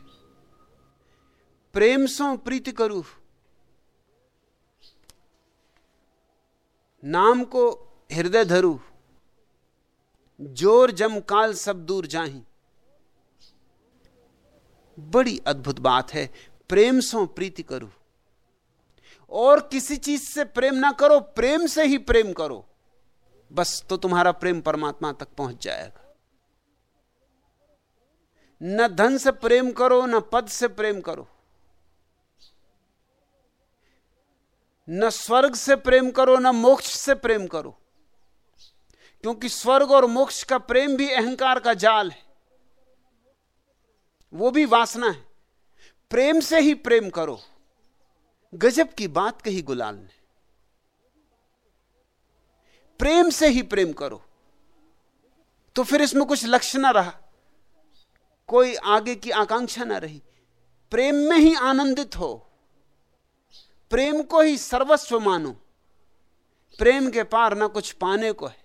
प्रेम सो प्रीति करू। नाम को हृदय धरू। ज़ोर जम काल सब दूर जाही। बड़ी अद्भुत बात है, प्रेम सो प्रीति करू। और किसी चीज़ से प्रेम ना करो, प्रेम से ही प्रेम करो। बस तो तुम्हारा प्रेम परमात्मा तक पहुँच जाएगा। न धन से प्रेम करो, न पद से प्रेम करो। न स्वर्ग से प्रेम करो, न मोक्ष से प्रेम करो। क्योंकि स्वर्ग और मोक्ष का प्रेम भी अहंकार का जाल है। वो भी वासना है। प्रेम से ही प्रेम करो। गजब की बात कही गुलाल ने। प्रेम से ही प्रेम करो। तो फिर इसमें कुछ लक्ष्य ना रहा। कोई आगे की आकांक्षा ना रही। प्रेम में ही आनंदित हो। प्रेम को ही सर्वस्व मानो। प्रेम के पार ना कुछ पाने को है।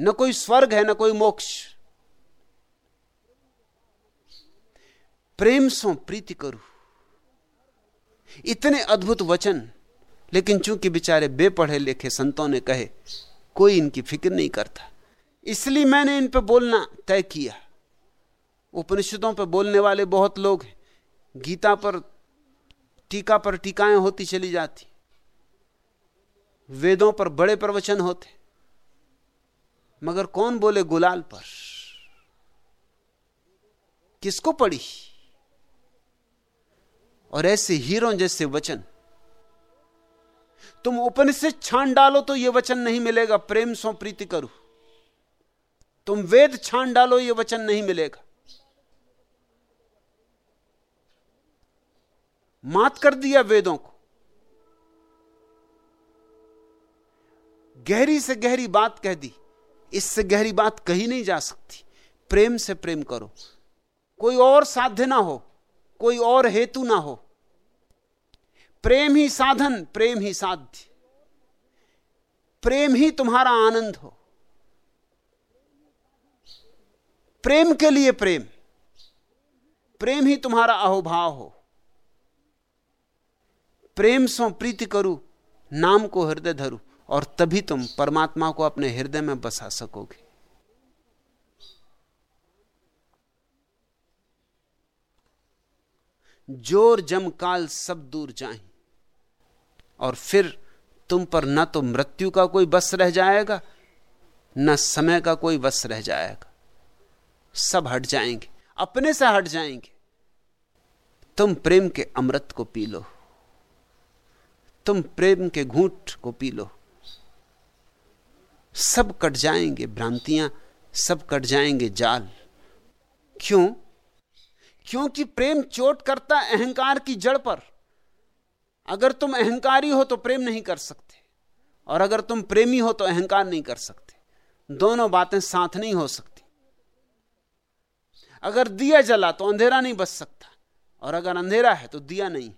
न कोई स्वर्ग है, न कोई मोक्ष। प्रेम सो प्रीति करू। इतने अद्भुत वचन, लेकिन चूँकि बेचारे बेपढ़े लिखे संतों ने कहे, कोई इनकी फ़िक्र नहीं करता। इसलिए मैंने इन पर बोलना तय किया। उपनिषदों पर बोलने वाले बहुत लोग हैं। गीता पर टीका पर टीकाएँ होती चली जाती। वेदों पर बड़े प्रवचन होते। मगर कौन बोले गुलाल पर? किसको पड़ी और ऐसे हीरो जैसे वचन। तुम उपनिषद छान डालो तो यह वचन नहीं मिलेगा, प्रेम सो प्रीति करो। तुम वेद छान डालो यह वचन नहीं मिलेगा। मात कर दिया वेदों को। गहरी से गहरी बात कह दी इससे गहरी बात कही नहीं जा सकती। प्रेम से प्रेम करो। कोई और साध्य ना हो, कोई और हेतु ना हो। प्रेम ही साधन, प्रेम ही साध्य। प्रेम ही तुम्हारा आनंद हो। प्रेम के लिए प्रेम। प्रेम ही तुम्हारा अहोभाव हो। प्रेम सो प्रीति करूँ, नाम को हृदय धरू, और तभी तुम परमात्मा को अपने हृदय में बसा सकोगे। ज़ोर जम काल सब दूर जाए, और फिर तुम पर न तो मृत्यु का कोई बस रह जाएगा, न समय का कोई बस रह जाएगा। सब हट जाएँगे, अपने से हट जाएँगे। तुम प्रेम के अमृत को पी लो। तुम प्रेम के घूट को पी लो। सब कट जाएँगे भ्रांतियाँ, सब कट जाएँगे जाल। क्यों? क्योंकि प्रेम चोट करता अहंकार की जड़ पर। अगर तुम अहंकारी हो तो प्रेम नहीं कर सकते, और अगर तुम प्रेमी हो तो अहंकार नहीं कर सकते। दोनों बातें साथ नहीं हो सकती। अगर दिया जला तो अंधेरा नहीं बच सकता, और अगर अंधेरा है तो दिया नहीं।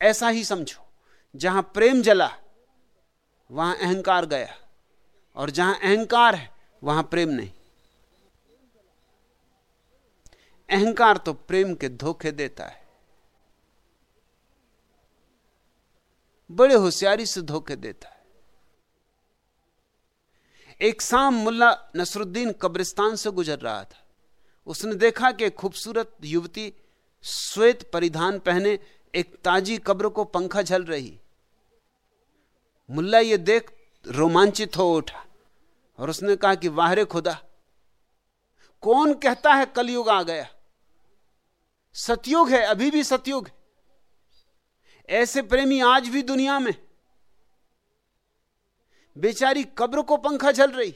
ऐसा ही समझो। जहाँ प्रेम जला, वहाँ अहंकार गया, और जहाँ अहंकार है, वहाँ प्रेम नहीं। अहंकार तो प्रेम के धोखे देता है। बड़े होशियारी से धोखे देता है। एक शाम मुल्ला नसरुद्दीन कब्रिस्तान से गुजर रहा था। उसने देखा कि खूबसूरत युवती श्वेत परिधान पहने एक ताजी कब्र को पंखा झल रही। मुल्ला ये देख रोमांचित हो उठा और उसने कहा कि वाहरे खुदा, कौन कहता है कलयुग आ गया? सतयुग है, अभी भी सतयुग है। ऐसे प्रेमी आज भी दुनिया में। बेचारी कब्र को पंखा झल रही।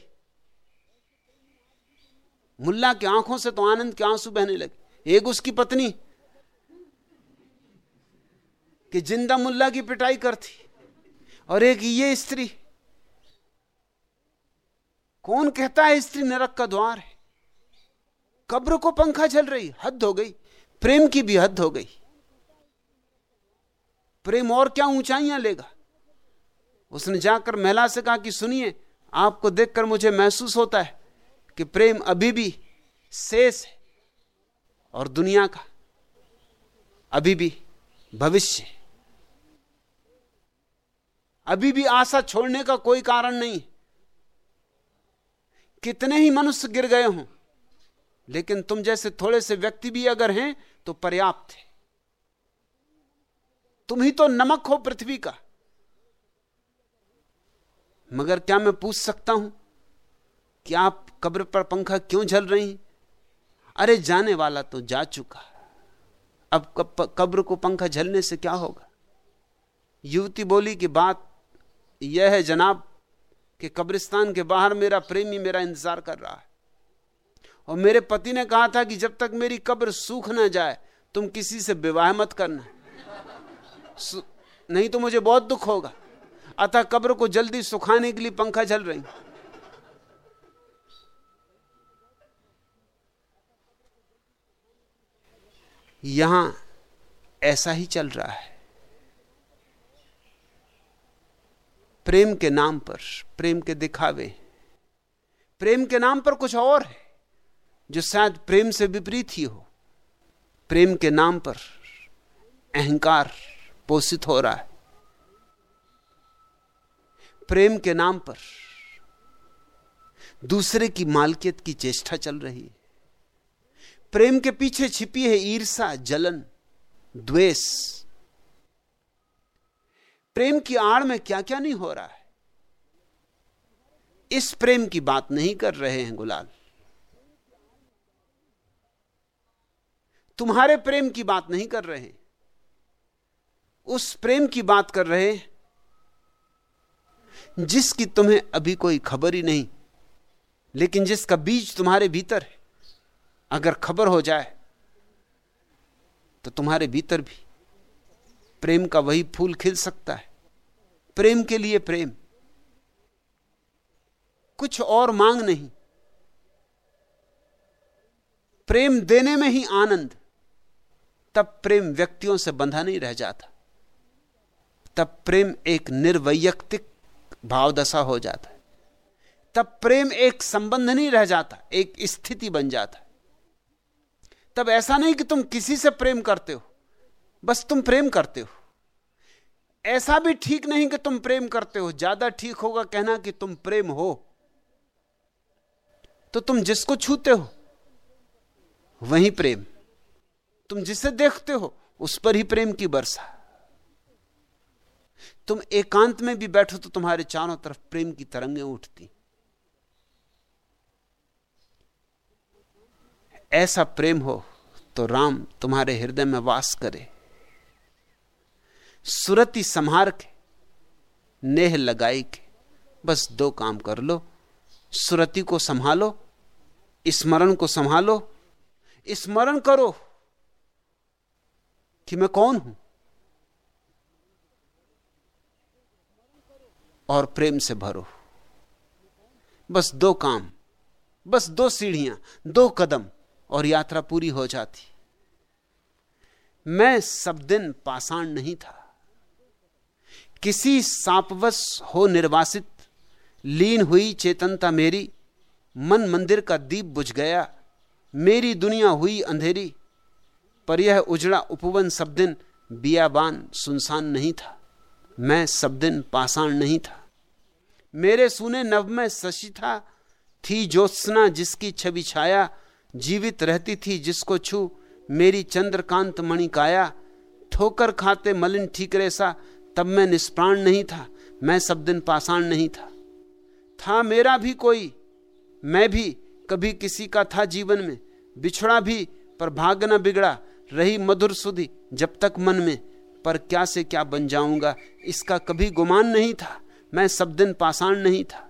मुल्ला की आँखों से तो आनंद के आँसू बहने लगे। एक उसकी पत्नी कि ज़िंदा मुल्ला की पिटाई करती और एक ये स्त्री। कौन कहता है स्त्री, नरक का द्वार है? कब्र को पंखा चल रही, हद हो गई। प्रेम की भी हद हो गई। प्रेम और क्या ऊंचाइयाँ लेगा? उसने जाकर महिला से कहा कि सुनिए, आपको देखकर मुझे महसूस होता है कि प्रेम अभी भी शेष है और दुनिया का अभी भी भविष्य अभी भी आशा छोड़ने का कोई कारण नहीं। कितने ही मनुष्य गिर गए हों, लेकिन तुम जैसे थोड़े से व्यक्ति भी अगर हैं तो पर्याप्त है। तुम ही तो नमक हो पृथ्वी का। मगर क्या मैं पूछ सकता हूँ कि आप कब्र पर पंखा क्यों झल रही अरे, जाने वाला तो जा चुका। अब कब्र को पंखा झलने से क्या होगा? युवती बोली कि बात यह है जनाब, कि कब्रिस्तान के बाहर मेरा प्रेमी मेरा इंतज़ार कर रहा है। और मेरे पति ने कहा था कि जब तक मेरी कब्र सूख ना जाए, तुम किसी से विवाह मत करना। नहीं तो मुझे बहुत दुख होगा। अतः कब्र को जल्दी सुखाने के लिए पंखा चल रही। यहाँ ऐसा ही चल रहा है। प्रेम के नाम पर, प्रेम के दिखावे। प्रेम के नाम पर कुछ और है, जो शायद प्रेम से विपरीत ही हो। प्रेम के नाम पर अहंकार पोषित हो रहा है। प्रेम के नाम पर दूसरे की मालकियत की चेष्टा चल रही है। प्रेम के पीछे छिपी है ईर्षा जलन, द्वेष प्रेम की आड़ में क्या क्या नहीं हो रहा है? इस प्रेम की बात नहीं कर रहे हैं गुलाल। तुम्हारे प्रेम की बात नहीं कर रहे उस प्रेम की बात कर रहे जिसकी तुम्हें अभी कोई खबर ही नहीं, लेकिन जिसका बीज तुम्हारे भीतर है। अगर खबर हो जाए तो तुम्हारे भीतर भी। प्रेम का वही फूल खिल सकता है। प्रेम के लिए प्रेम। कुछ और मांग नहीं। प्रेम देने में ही आनंद। तब प्रेम व्यक्तियों से बंधा नहीं रह जाता। तब प्रेम एक निर्वैयक्तिक भावदशा हो जाता है। तब प्रेम एक संबंध नहीं रह जाता, एक स्थिति बन जाता है। तब ऐसा नहीं कि तुम किसी से प्रेम करते हो। बस तुम प्रेम करते हो। ऐसा भी ठीक नहीं कि तुम प्रेम करते हो। ज़्यादा ठीक होगा कहना कि तुम प्रेम हो। तो तुम जिसको छूते हो, वही प्रेम। तुम जिसे देखते हो, उस पर ही प्रेम की वर्षा तुम एकांत में भी बैठो तो तुम्हारे चारों तरफ़ प्रेम की तरंगें उठती। ऐसा प्रेम हो तो राम तुम्हारे हृदय में वास करे। सुरति संहार के, नेह लगाई के, बस दो काम कर लो। सुरति को संभालो, स्मरण को संभालो, स्मरण करो कि मैं कौन हूँ और प्रेम से भरो। बस दो काम, बस दो सीढ़ियाँ, दो कदम और यात्रा पूरी हो जाती। मैं सब दिन पाषाण नहीं था। किसी सापवश हो निर्वासित, लीन हुई चेतनता मेरी, मन मंदिर का दीप बुझ गया, मेरी दुनिया हुई अंधेरी, पर यह उजड़ा उपवन सब दिन बियाबान सुनसान नहीं था, मैं सब दिन पाषाण नहीं था। मेरे सुने नव में शशि था, थी ज्योत्सना जिसकी छवि छाया, जीवित रहती थी जिसको छू, मेरी चंद्रकांत मणिकाया, ठोकर खाते मलिन ठीकरे रेसा तब मैं निष्प्राण नहीं था, मैं सब दिन पाषाण नहीं था। था मेरा भी कोई, मैं भी कभी किसी का था जीवन में, बिछड़ा भी पर भाग्य न बिगड़ा, रही मधुर सुधी जब तक मन में, पर क्या से क्या बन जाऊँगा, इसका कभी गुमान नहीं था, मैं सब दिन पाषाण नहीं था।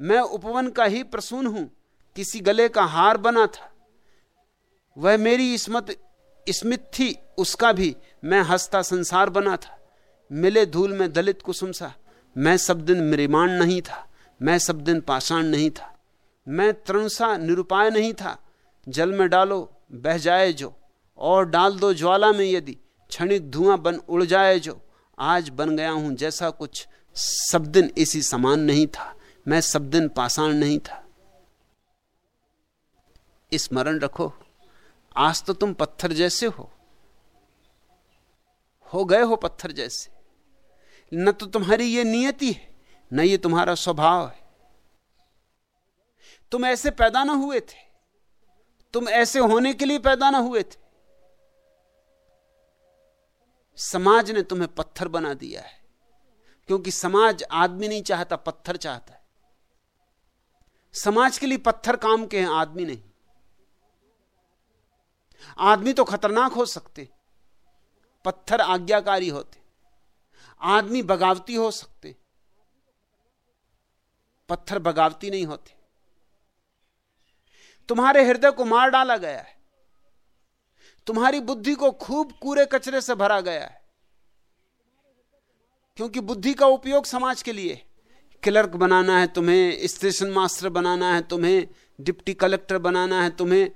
मैं उपवन का ही प्रसून हूँ, किसी गले का हार बना था। वह मेरी स्मत स्मित थी, उसका भी मैं हंसता संसार बना था। मिले धूल में दलित कुसुम सा मैं सब दिन मृमान नहीं था। मैं सब दिन पाषाण नहीं था। मैं तृणसा निरुपाय नहीं था। जल में डालो, बह जाए जो। और डाल दो ज्वाला में यदि क्षणिक धुआँ बन उड़ जाए जो। आज बन गया हूँ जैसा कुछ सब दिन इसी समान नहीं था। मैं सब दिन पाषाण नहीं था। स्मरण रखो, आज तो तुम पत्थर जैसे हो। हो गए हो पत्थर जैसे। न तो तुम्हारी ये नियति है, न ये तुम्हारा स्वभाव है। तुम ऐसे पैदा ना हुए थे। तुम ऐसे होने के लिए पैदा ना हुए थे। समाज ने तुम्हें पत्थर बना दिया है, क्योंकि समाज आदमी नहीं चाहता, पत्थर चाहता है। समाज के लिए पत्थर काम के हैं, आदमी नहीं। आदमी तो खतरनाक हो सकते, पत्थर आज्ञाकारी होते। आदमी बगावती हो सकते। पत्थर बगावती नहीं होते। तुम्हारे हृदय को मार डाला गया है। तुम्हारी बुद्धि को खूब कूड़े कचरे से भरा गया है। क्योंकि बुद्धि का उपयोग समाज के लिए। क्लर्क बनाना है तुम्हें, स्टेशन मास्टर बनाना है तुम्हें, डिप्टी कलेक्टर बनाना है तुम्हें।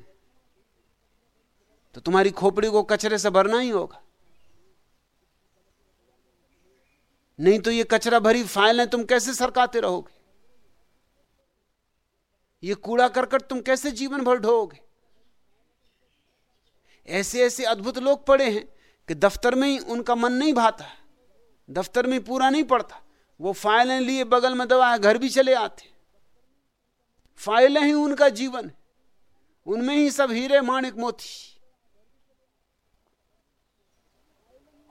तो तुम्हारी खोपड़ी को कचरे से भरना ही होगा। नहीं तो ये कचरा भरी फाइलें तुम कैसे सरकाते रहोगे? ये कूड़ा करकट तुम कैसे जीवन भर ढोगे ऐसे ऐसे अद्भुत लोग पड़े हैं कि दफ्तर में ही उनका मन नहीं भाता, दफ्तर में पूरा नहीं पड़ता। वो फाइलें लिए बगल में दबा घर भी चले आते। फाइलें ही उनका जीवन उनमें ही सब हीरे, माणिक, मोती।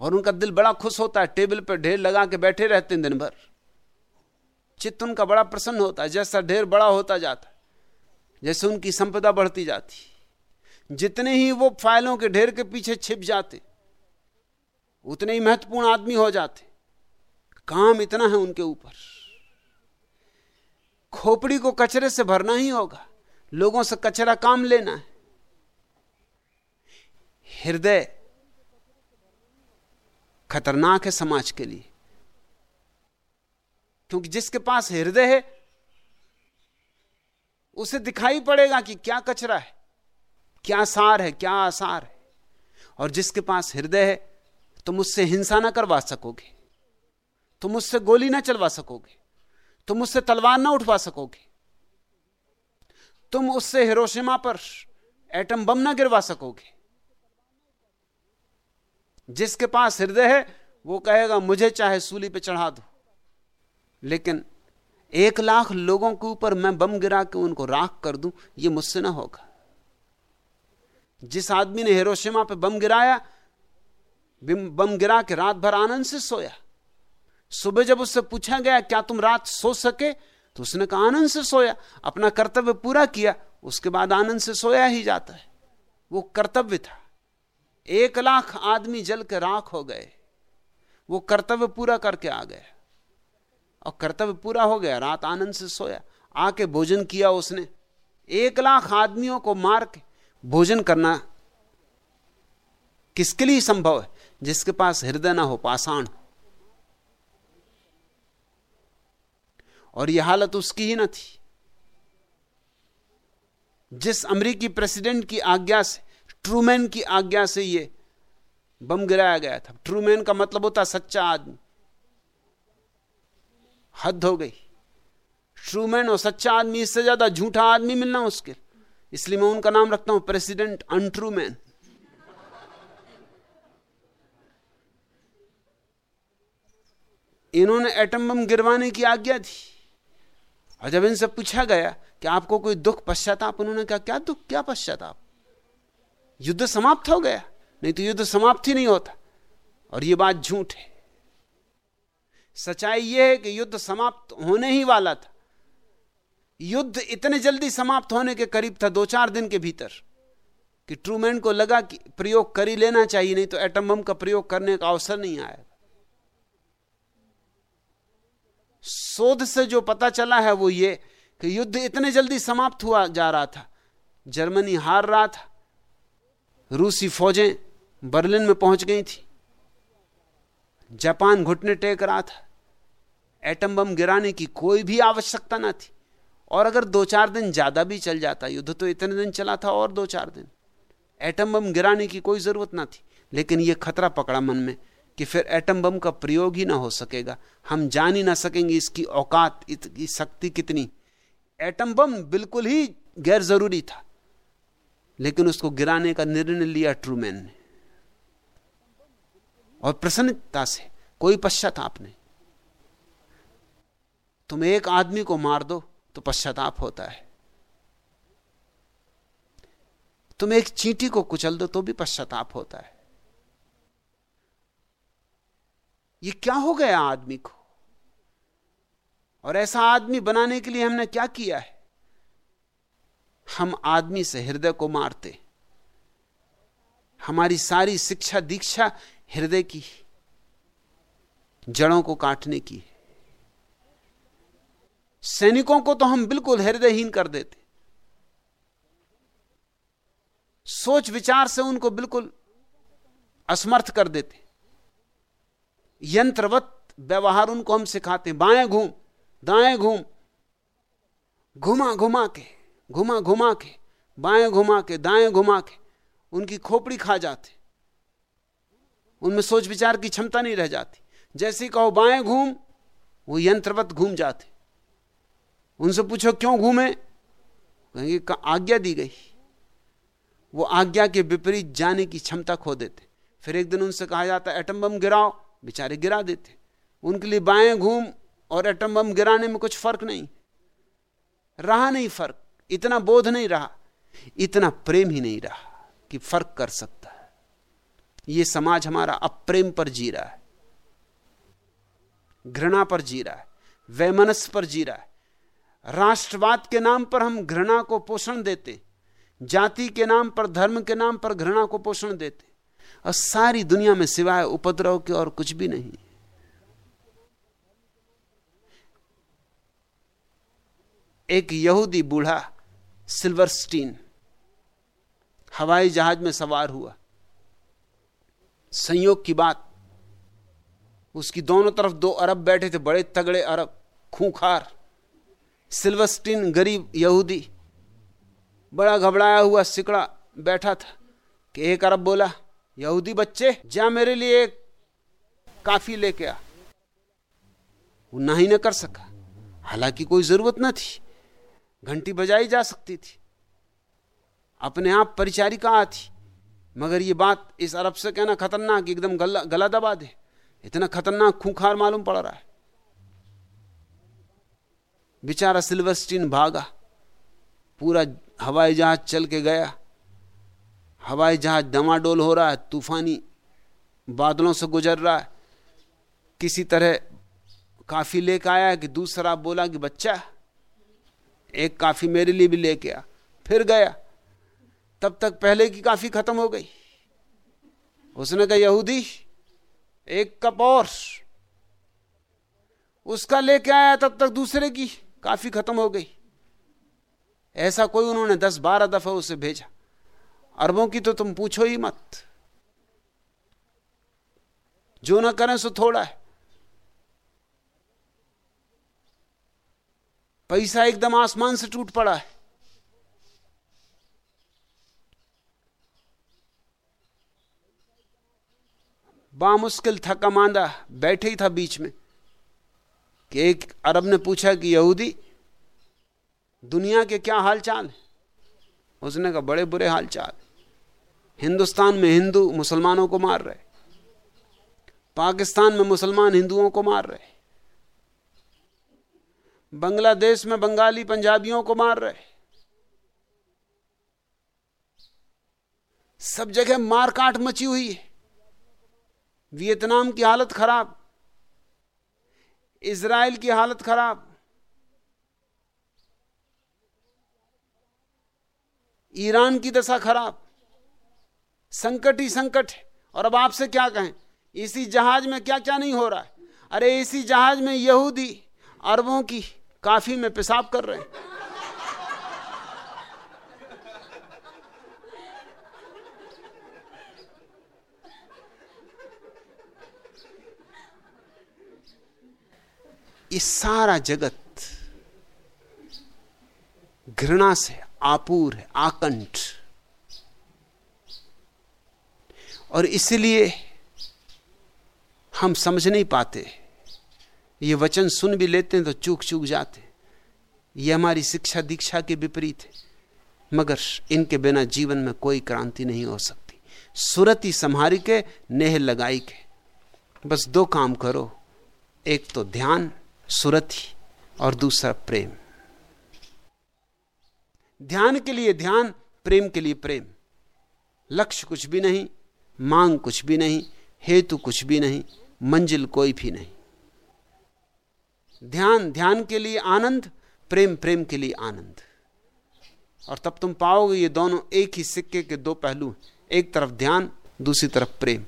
और उनका दिल बड़ा खुश होता है, टेबल पर ढेर लगा के बैठे रहते हैं दिन भर। चित्त उनका बड़ा प्रसन्न होता है, जैसा ढेर बड़ा होता जाता जैसे उनकी संपदा बढ़ती जाती जितने ही वो फाइलों के ढेर के पीछे छिप जाते, उतने ही महत्वपूर्ण आदमी हो जाते। काम इतना है उनके ऊपर। खोपड़ी को कचरे से भरना ही होगा, लोगों से कचरा काम लेना है। हृदय खतरनाक है समाज के लिए। क्योंकि जिसके पास हृदय है, उसे दिखाई पड़ेगा कि क्या कचरा है, क्या सार है, क्या आसार है। और जिसके पास हृदय है, तुम उससे हिंसा ना करवा सकोगे। तुम उससे गोली ना चलवा सकोगे। तुम उससे तलवार ना उठवा सकोगे। तुम उससे हिरोशिमा पर एटम बम ना गिरवा सकोगे। जिसके पास हृदय है, वो कहेगा, मुझे चाहे सूली पे चढ़ा दो। लेकिन एक लाख लोगों के ऊपर मैं बम गिरा के उनको राख कर दूँ, ये मुझसे ना होगा। जिस आदमी ने हिरोशिमा पे बम गिराया, बम गिरा के रात भर आनंद से सोया। सुबह जब उससे पूछा गया, क्या तुम रात सो सके? तो उसने कहा, आनंद से सोया। अपना कर्तव्य पूरा किया, उसके बाद आनंद से सोया ही जाता है। वो कर्तव्य था। एक लाख आदमी जल के राख हो गए। वो कर्तव्य पूरा करके आ गया और कर्तव्य पूरा हो गया, रात आनंद से सोया। आके भोजन किया उसने। एक लाख आदमियों को मार के भोजन करना किसके लिए संभव है? जिसके पास हृदय ना हो, पाषाण और यह हालत उसकी ही ना थी। जिस अमेरिकी प्रेसिडेंट की आज्ञा से ट्रूमैन की आज्ञा से यह बम गिराया गया था। ट्रूमैन का मतलब होता सच्चा आदमी। हद हो गई। ट्रूमैन और सच्चा आदमी, इससे ज़्यादा झूठा आदमी मिलना मुश्किल। इसलिए मैं उनका नाम रखता हूँ, प्रेसिडेंट अनट्रूमैन। इन्होंने एटम बम गिरवाने की आज्ञा दी। और जब इनसे पूछा गया कि आपको कोई दुख पश्चाताप, उन्होंने कहा, क्या दुख, क्या पश्चाताप? युद्ध समाप्त हो गया। नहीं तो युद्ध समाप्त ही नहीं होता। और यह बात झूठ है। सच्चाई यह है कि युद्ध समाप्त होने ही वाला था। युद्ध इतने जल्दी समाप्त होने के करीब था दो चार दिन के भीतर कि ट्रूमैन को लगा कि प्रयोग कर ही लेना चाहिए, नहीं तो एटम बम का प्रयोग करने का अवसर नहीं आएगा शोध से जो पता चला है वो ये कि युद्ध इतने जल्दी समाप्त हुआ जा रहा था। जर्मनी हार रहा था। रूसी फौजें बर्लिन में पहुँच गई थी। जापान घुटने टेक रहा था। एटम बम गिराने की कोई भी आवश्यकता ना थी। और अगर दो चार दिन ज़्यादा भी चल जाता, युद्ध तो इतने दिन चला था और दो चार दिन। एटम बम गिराने की कोई ज़रूरत ना थी। लेकिन यह खतरा पकड़ा मन में कि फिर एटम बम का प्रयोग ही ना हो सकेगा। हम जान ही ना सकेंगे इसकी औकात इसकी शक्ति कितनी। एटम बम बिल्कुल ही गैर ज़रूरी था। लेकिन उसको गिराने का निर्णय लिया ट्रूमैन ने। और प्रसन्नता से, कोई पश्चाताप नहीं तुम एक आदमी को मार दो तो पश्चाताप होता है। तुम एक चींटी को कुचल दो तो भी पश्चाताप होता है। ये क्या हो गया आदमी को? और ऐसा आदमी बनाने के लिए हमने क्या किया है? हम आदमी से हृदय को मारते। हमारी सारी शिक्षा दीक्षा हृदय की जड़ों को काटने की सैनिकों को तो हम बिल्कुल हृदयहीन कर देते। सोच विचार से उनको बिल्कुल असमर्थ कर देते। यंत्रवत व्यवहार उनको हम सिखाते बाएँ घूम, दाएँ घूम घुमा घुमा के। घुमा घुमा के, बाएँ घुमा के, दाएँ घुमा के, उनकी खोपड़ी खा जाते। उनमें सोच विचार की क्षमता नहीं रह जाती। जैसे कहो, बाएँ घूम, वो यंत्रवत घूम जाते। उनसे पूछो, क्यों घूमे? कहेंगे आज्ञा दी गई। वो आज्ञा के विपरीत जाने की क्षमता खो देते। फिर एक दिन उनसे कहा जाता एटम बम गिराओ। बेचारे गिरा देते। उनके लिए बाएँ घूम और एटम बम गिराने में कुछ फ़र्क नहीं। रहा नहीं फ़र्क। इतना बोध नहीं रहा, इतना प्रेम ही नहीं रहा कि फ़र्क कर सकता है। यह समाज हमारा अप्रेम पर जी रहा है, घृणा पर जी रहा है, वैमनस पर जी रहा है। राष्ट्रवाद के नाम पर हम घृणा को पोषण देते, जाति के नाम पर, धर्म के नाम पर घृणा को पोषण देते, और सारी दुनिया में सिवाय उपद्रव के और कुछ भी नहीं। एक यहूदी बूढ़ा सिल्वरस्टीन हवाई जहाज़ में सवार हुआ। संयोग की बात, उसकी दोनों तरफ़ दो अरब बैठे थे, बड़े तगड़े अरब, खूंखार। सिल्वस्टीन गरीब यहूदी, बड़ा घबराया हुआ सिकड़ा बैठा था। कि एक अरब बोला, यहूदी बच्चे, जा मेरे लिए एक काफ़ी लेके आ। वो ना ही ना कर सका। हालाँकि कोई ज़रूरत ना थी। घंटी बजाई जा सकती थी। अपने आप परिचारिका आती मगर ये बात इस अरब से कहना खतरनाक, एकदम गला गला दबा दे। इतना खतरनाक खूंखार मालूम पड़ रहा है। बेचारा सिल्वस्टीन भागा। पूरा हवाई जहाज़ चल के गया। हवाई जहाज़ डमाडोल हो रहा है, तूफानी बादलों से गुजर रहा है। किसी तरह काफ़ी लेके आया कि दूसरा बोला कि, बच्चा एक काफ़ी मेरे लिए भी लेके आ, फिर गया। तब तक पहले की काफ़ी खत्म हो गई। उसने कहा, यहूदी, एक कप और। उसका लेके आया, तब तक दूसरे की काफ़ी खत्म हो गई। ऐसा कोई उन्होंने दस बारह दफ़ा उसे भेजा। अरबों की तो तुम पूछो ही मत। जो ना करें, सो थोड़ा है। पैसा एकदम आसमान से टूट पड़ा है। बामुश्किल थका मांदा बैठे ही था बीच में। कि एक अरब ने पूछा कि यहूदी, दुनिया के क्या हालचाल है? उसने कहा, बड़े बुरे हालचाल। हिंदुस्तान में हिंदू मुसलमानों को मार रहे पाकिस्तान में मुसलमान हिंदुओं को मार रहे बांग्लादेश में बंगाली पंजाबियों को मार रहे सब जगह मारकाट मची हुई है। वियतनाम की हालत खराब। इसराइल की हालत खराब। ईरान की दशा खराब। संकट ही संकट है। और अब आपसे क्या कहें? इसी जहाज़ में क्या क्या नहीं हो रहा है? अरे इसी जहाज़ में यहूदी, अरबों की काफ़ी में पेशाब कर रहे हैं। ये सारा जगत घृणा से, आपूर है, आकंठ। और इसलिए हम समझ नहीं पाते। ये वचन सुन भी लेते हैं तो चूक चूक जाते ये हमारी शिक्षा दीक्षा के विपरीत है। मगर इनके बिना जीवन में कोई क्रांति नहीं हो सकती। सुरति संहारी के नेह लगाई के बस दो काम करो। एक तो ध्यान, सुरति और दूसरा प्रेम। ध्यान के लिए ध्यान, प्रेम के लिए प्रेम। लक्ष्य कुछ भी नहीं, मांग कुछ भी नहीं, हेतु कुछ भी नहीं, मंजिल कोई भी नहीं। ध्यान ध्यान के लिए आनंद, प्रेम प्रेम के लिए आनंद। और तब तुम पाओगे ये दोनों एक ही सिक्के के दो पहलू एक तरफ़ ध्यान, दूसरी तरफ़ प्रेम।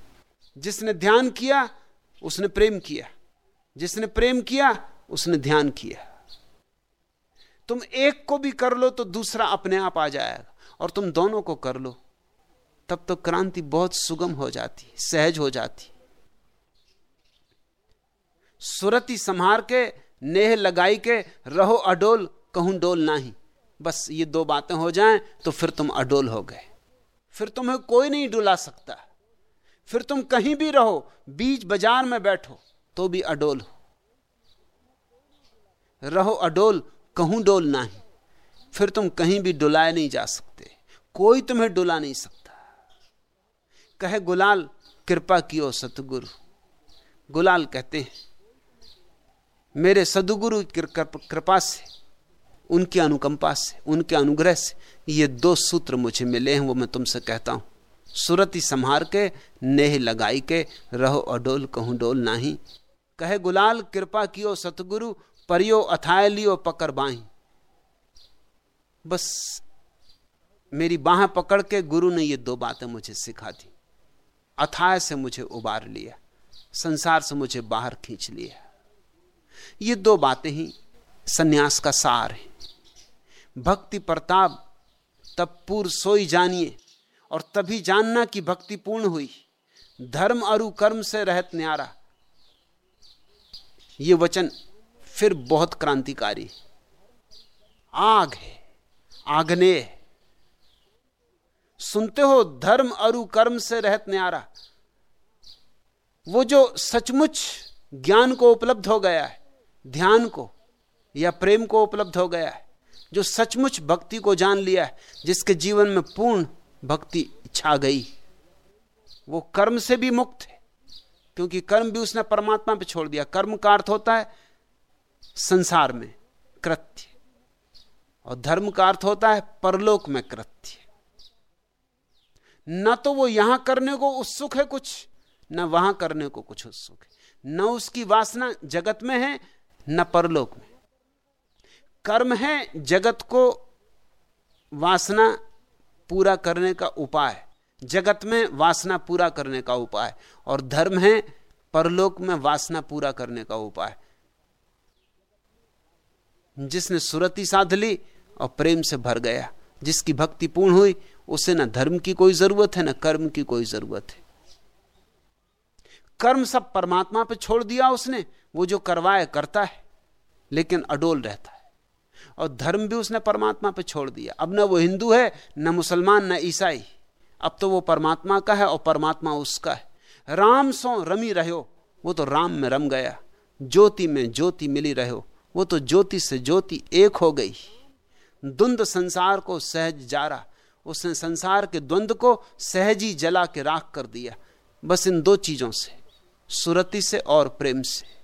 जिसने ध्यान किया, उसने प्रेम किया। जिसने प्रेम किया, उसने ध्यान किया। तुम एक को भी कर लो तो दूसरा अपने आप आ जाएगा। और तुम दोनों को कर लो, तब तो क्रांति बहुत सुगम हो जाती, सहज हो जाती। सुरति संहार के नेह लगाई के रहो अडोल, कहूँ डोल नहीं। बस ये दो बातें हो जाएँ तो फिर तुम अडोल हो गए। फिर तुम्हें कोई नहीं डुला सकता। फिर तुम कहीं भी रहो, बीच बाज़ार में बैठो तो भी अडोल हो। रहो अडोल, कहूँ डोल नहीं। फिर तुम कहीं भी डुलाए नहीं जा सकते। कोई तुम्हें डुला नहीं सकता। कहे गुलाल, कृपा कियो सतगुरु। गुलाल कहते हैं मेरे सदगुरु कृपा से, उनकी अनुकंपा से, उनके अनुग्रह से ये दो सूत्र मुझे मिले हैं, वो मैं तुमसे कहता हूँ। सुरति संहार के, नेह लगाई के, रहो अडोल कहूँ, डोल नहीं। कहे गुलाल, कृपा कियो सतगुरु, परियो अथाय लियो पकड़ बाही। बस, मेरी बाह पकड़ के गुरु ने ये दो बातें मुझे सिखा दी। अथाय से मुझे उबार लिया, संसार से मुझे बाहर खींच लिया। ये दो बातें ही, सन्यास का सार है। भक्ति प्रताप, तब पूर्व सोई जानिए, और तभी जानना कि भक्ति पूर्ण हुई। धर्म अरु कर्म से रहत न्यारा। ये वचन फिर बहुत क्रांतिकारी आग है आगने सुनते हो, धर्म अरु कर्म से रहत न्यारा। वो जो सचमुच ज्ञान को उपलब्ध हो गया है ध्यान को या प्रेम को उपलब्ध हो गया है, जो सचमुच भक्ति को जान लिया है, जिसके जीवन में पूर्ण भक्ति छा गई। वो कर्म से भी मुक्त है, क्योंकि कर्म भी उसने परमात्मा पे छोड़ दिया। कर्म का अर्थ होता है संसार में कृत्य, और धर्म का अर्थ होता है परलोक में कृत्य। न तो वो यहाँ करने को उत्सुक है कुछ, न वहाँ करने को कुछ उत्सुक है। न उसकी वासना जगत में है न परलोक में। कर्म है जगत को वासना पूरा करने का उपाय। जगत में वासना पूरा करने का उपाय और धर्म है परलोक में वासना पूरा करने का उपाय। जिसने सुरति साध ली और प्रेम से भर गया, जिसकी भक्ति पूर्ण हुई, उसे न धर्म की कोई ज़रूरत है, न कर्म की कोई ज़रूरत है। कर्म सब परमात्मा पे छोड़ दिया उसने वो जो करवाए, करता है, लेकिन अडोल रहता है। और धर्म भी उसने परमात्मा पे छोड़ दिया। अब ना वो हिंदू है, न मुसलमान, न ईसाई। अब तो वो परमात्मा का है और परमात्मा उसका है। राम सो रमी रहो, वो तो राम में रम गया। ज्योति में ज्योति मिली रहो, वो तो ज्योति से ज्योति एक हो गई। द्वंद संसार को सहज जारा, उसने संसार के द्वंद को सहज ही जला के राख कर दिया। बस इन दो चीज़ों से, सुरति से और प्रेम से।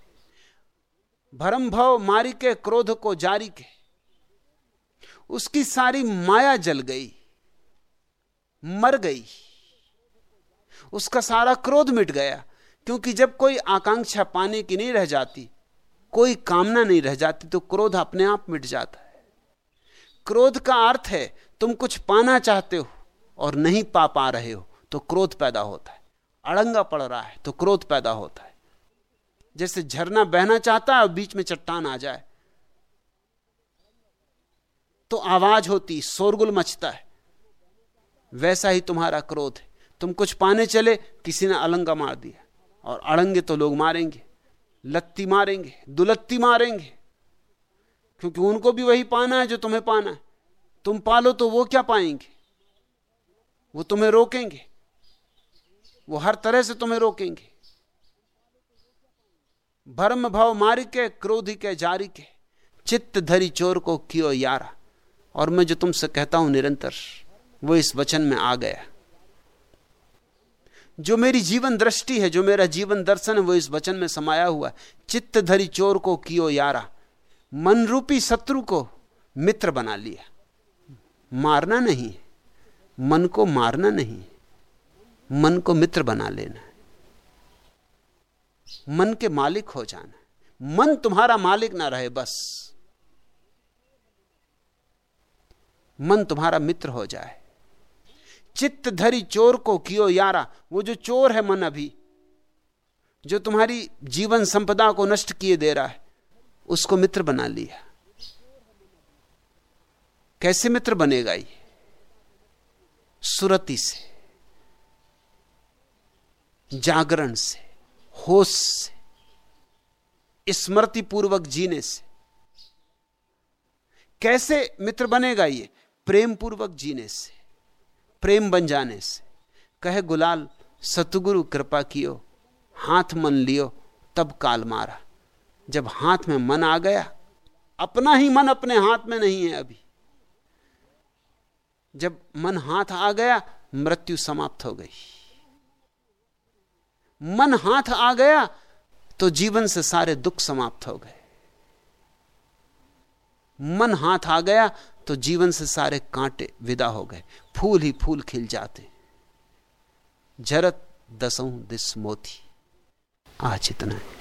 भरम भाव मारी के, क्रोध को जारी के। उसकी सारी माया जल गई, मर गई। उसका सारा क्रोध मिट गया, क्योंकि जब कोई आकांक्षा पाने की नहीं रह जाती, कोई कामना नहीं रह जाती तो क्रोध अपने आप मिट जाता है। क्रोध का अर्थ है, तुम कुछ पाना चाहते हो और नहीं पा पा रहे हो तो क्रोध पैदा होता है। अड़ंगा पड़ रहा है तो क्रोध पैदा होता है। जैसे झरना बहना चाहता है और बीच में चट्टान आ जाए। तो आवाज़ होती, शोरगुल मचता है। वैसा ही तुम्हारा क्रोध है। तुम कुछ पाने चले, किसी ने अलंगा मार दिया। और अड़ंगे तो लोग मारेंगे, लत्ती मारेंगे, दुलत्ती मारेंगे। क्योंकि उनको भी वही पाना है जो तुम्हें पाना है। तुम पालो तो वो क्या पाएँगे? वो तुम्हें रोकेंगे। वो हर तरह से तुम्हें रोकेंगे। भरम भाव मारी के, क्रोधी के, जारी के। चित्त धरी चोर को कियो यारा। और मैं जो तुमसे कहता हूँ निरंतर, वो इस वचन में आ गया। जो मेरी जीवन दृष्टि है, जो मेरा जीवन दर्शन है, वो इस वचन में समाया हुआ चित्त धरी चोर को कियो यारा। मन रूपी शत्रु को मित्र बना लिया। मारना नहीं। मन को मारना नहीं। मन को मित्र बना लेना। मन के मालिक हो जाना मन तुम्हारा मालिक ना रहे बस। मन तुम्हारा मित्र हो जाए। चित्त धरी चोर को कियो यारा, वो जो चोर है मन अभी, जो तुम्हारी जीवन संपदा को नष्ट किए दे रहा है, उसको मित्र बना लिया। कैसे मित्र बनेगा ये? सुरति से, जागरण से। होश से स्मृति पूर्वक जीने से। कैसे मित्र बनेगा ये? प्रेम पूर्वक जीने से, प्रेम बन जाने से। कहे, गुलाल, सतगुरु, कृपा कियो, हाथ मन लियो, तब काल मारा। जब हाथ में मन आ गया, अपना ही मन अपने हाथ में नहीं है अभी। जब मन हाथ आ गया, मृत्यु समाप्त हो गई। मन हाथ आ गया तो जीवन से सारे दुख समाप्त हो गए। मन हाथ आ गया तो जीवन से सारे कांटे विदा हो गए। फूल ही फूल खिल जाते। जरत दसों दिस मोती आज इतना है।